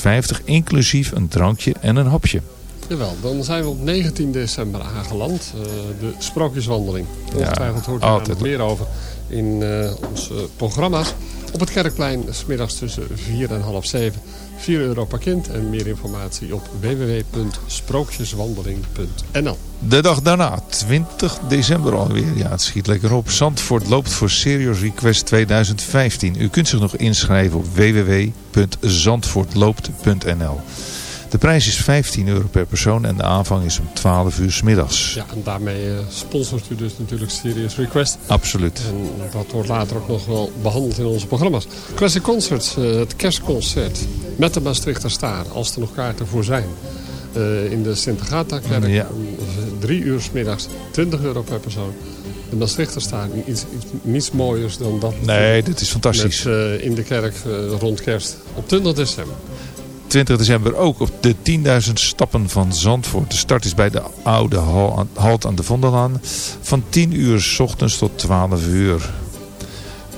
inclusief een drankje en een hapje. Jawel, dan zijn we op 19 december aangeland. Eh, de Sprookjeswandeling. Ongetwijfeld hoort altijd. nog meer over in eh, onze programma's. Op het Kerkplein, smiddags tussen 4 en half 7. 4 euro per kind en meer informatie op www.sprookjeswandeling.nl De dag daarna, 20 december alweer. Ja, het schiet lekker op. Zandvoort loopt voor Serious Request 2015. U kunt zich nog inschrijven op www.zandvoortloopt.nl De prijs is 15 euro per persoon en de aanvang is om 12 uur 's middags. Ja, en daarmee eh, sponsort u dus natuurlijk Serious Request. Absoluut. En dat wordt later ook nog wel behandeld in onze programma's. Classic Concerts, eh, het kerstconcert met de Maastrichter Staar, als er nog kaarten voor zijn. Eh, in de Sint-Agatha-kerk Ja. om drie uur 's middags, 20 euro per persoon. De Maastrichter Staar, iets, iets, niets mooiers dan dat. Nee, dit is fantastisch. Met, in de kerk rond kerst op 20 december. 20 december ook op de 10.000 stappen van Zandvoort. De start is bij de oude halt aan de Vondellaan. Van 10 uur s ochtends tot 12 uur.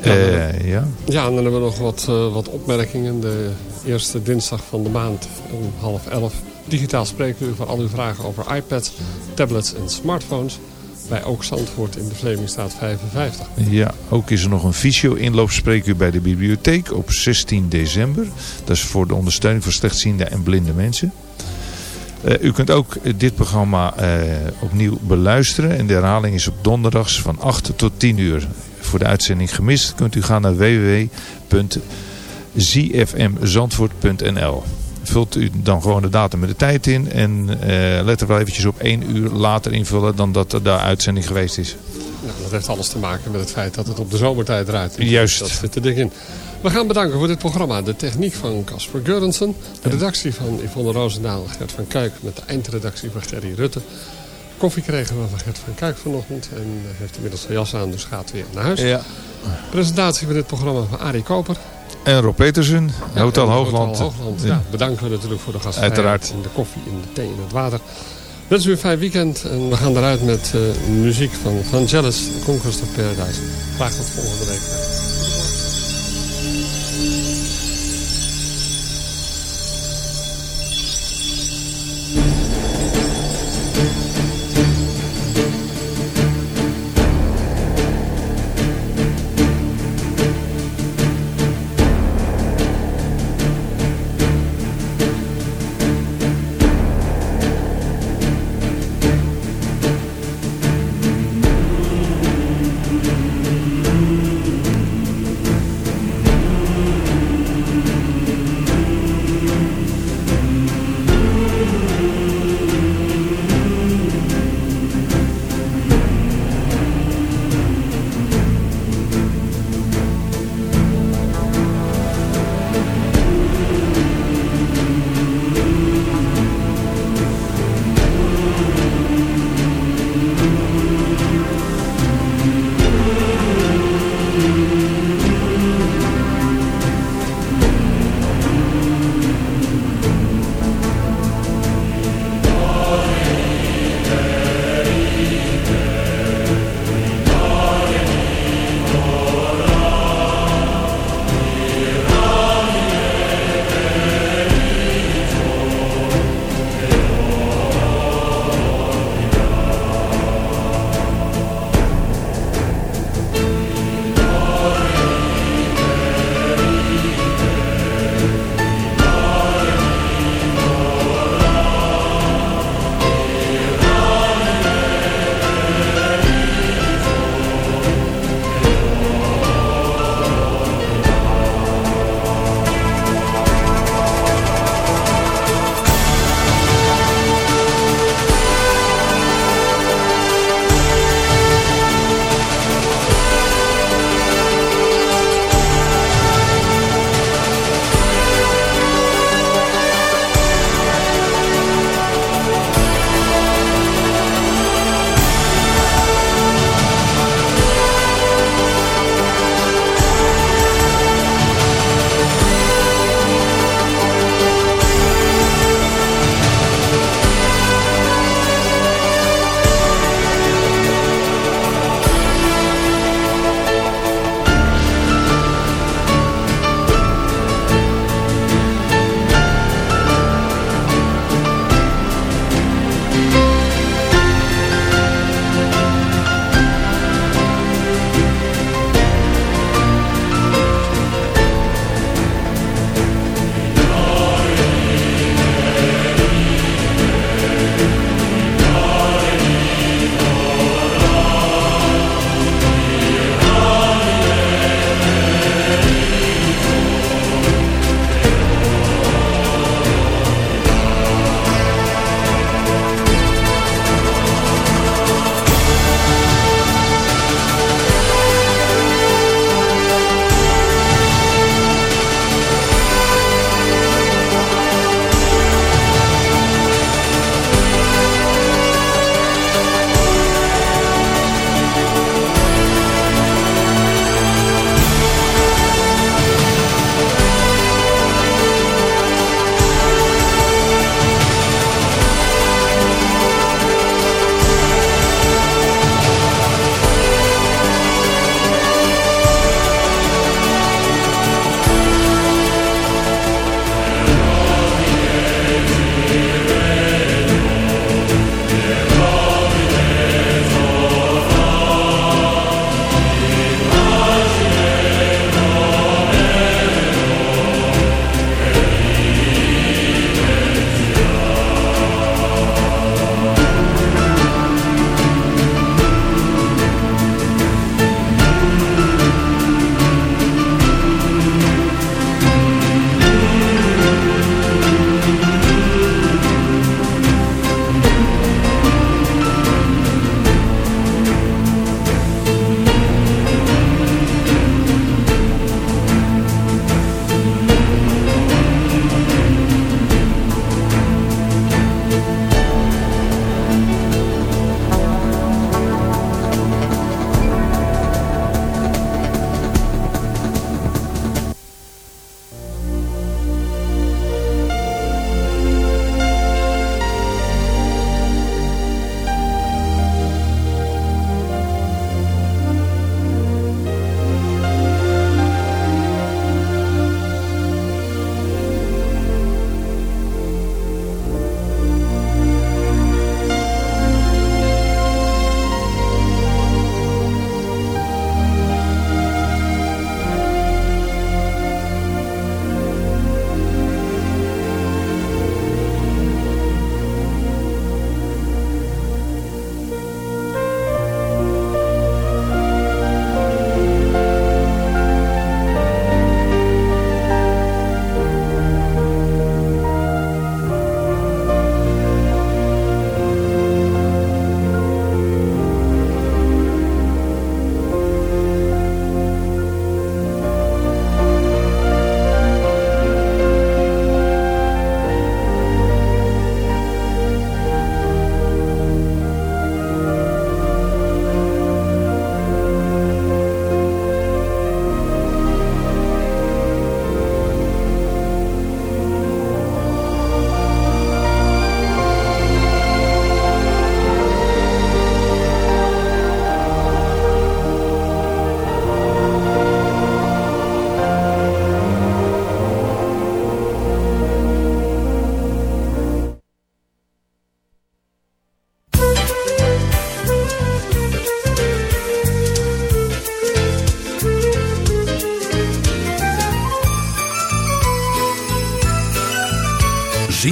Ja, Eh, ja. Ja, en dan hebben we nog wat, eh, wat opmerkingen. De eerste dinsdag van de maand om half elf. Digitaal spreekuur voor al uw vragen over iPads, tablets en smartphones. Bij Ook Zandvoort in de Vlemingstraat 55. Ja, ook is er nog een visio-inloopspreekuur bij de bibliotheek op 16 december. Dat is voor de ondersteuning voor slechtziende en blinde mensen. Eh, u kunt ook dit programma eh, opnieuw beluisteren. En de herhaling is op donderdags van 8 tot 10 uur. Voor de uitzending gemist kunt u gaan naar www.zfmzandvoort.nl Vult u dan gewoon de datum met de tijd in. En eh, let er wel eventjes op één uur later invullen dan dat de uitzending geweest is. Nou, dat heeft alles te maken met het feit dat het op de zomertijd draait. Juist. Dat zit er dik in. We gaan bedanken voor dit programma. De techniek van Casper Geurensen. De redactie van Yvonne Roosendaal en Gert van Kuik. Met de eindredactie van Gerry Rutte. Koffie kregen we van Gert van Kuik vanochtend. En hij heeft inmiddels zijn jas aan, dus gaat weer naar huis. Ja. Presentatie van dit programma van Arie Koper. En Rob Petersen, Hotel Hoogland. Hotel Hoogland. Ja, bedanken we natuurlijk voor de gasten. Uiteraard. En de koffie, en de thee en het water. Wens u een fijn weekend. En we gaan eruit met eh, muziek van Vangelis, Conquest of Paradise. Graag tot volgende week.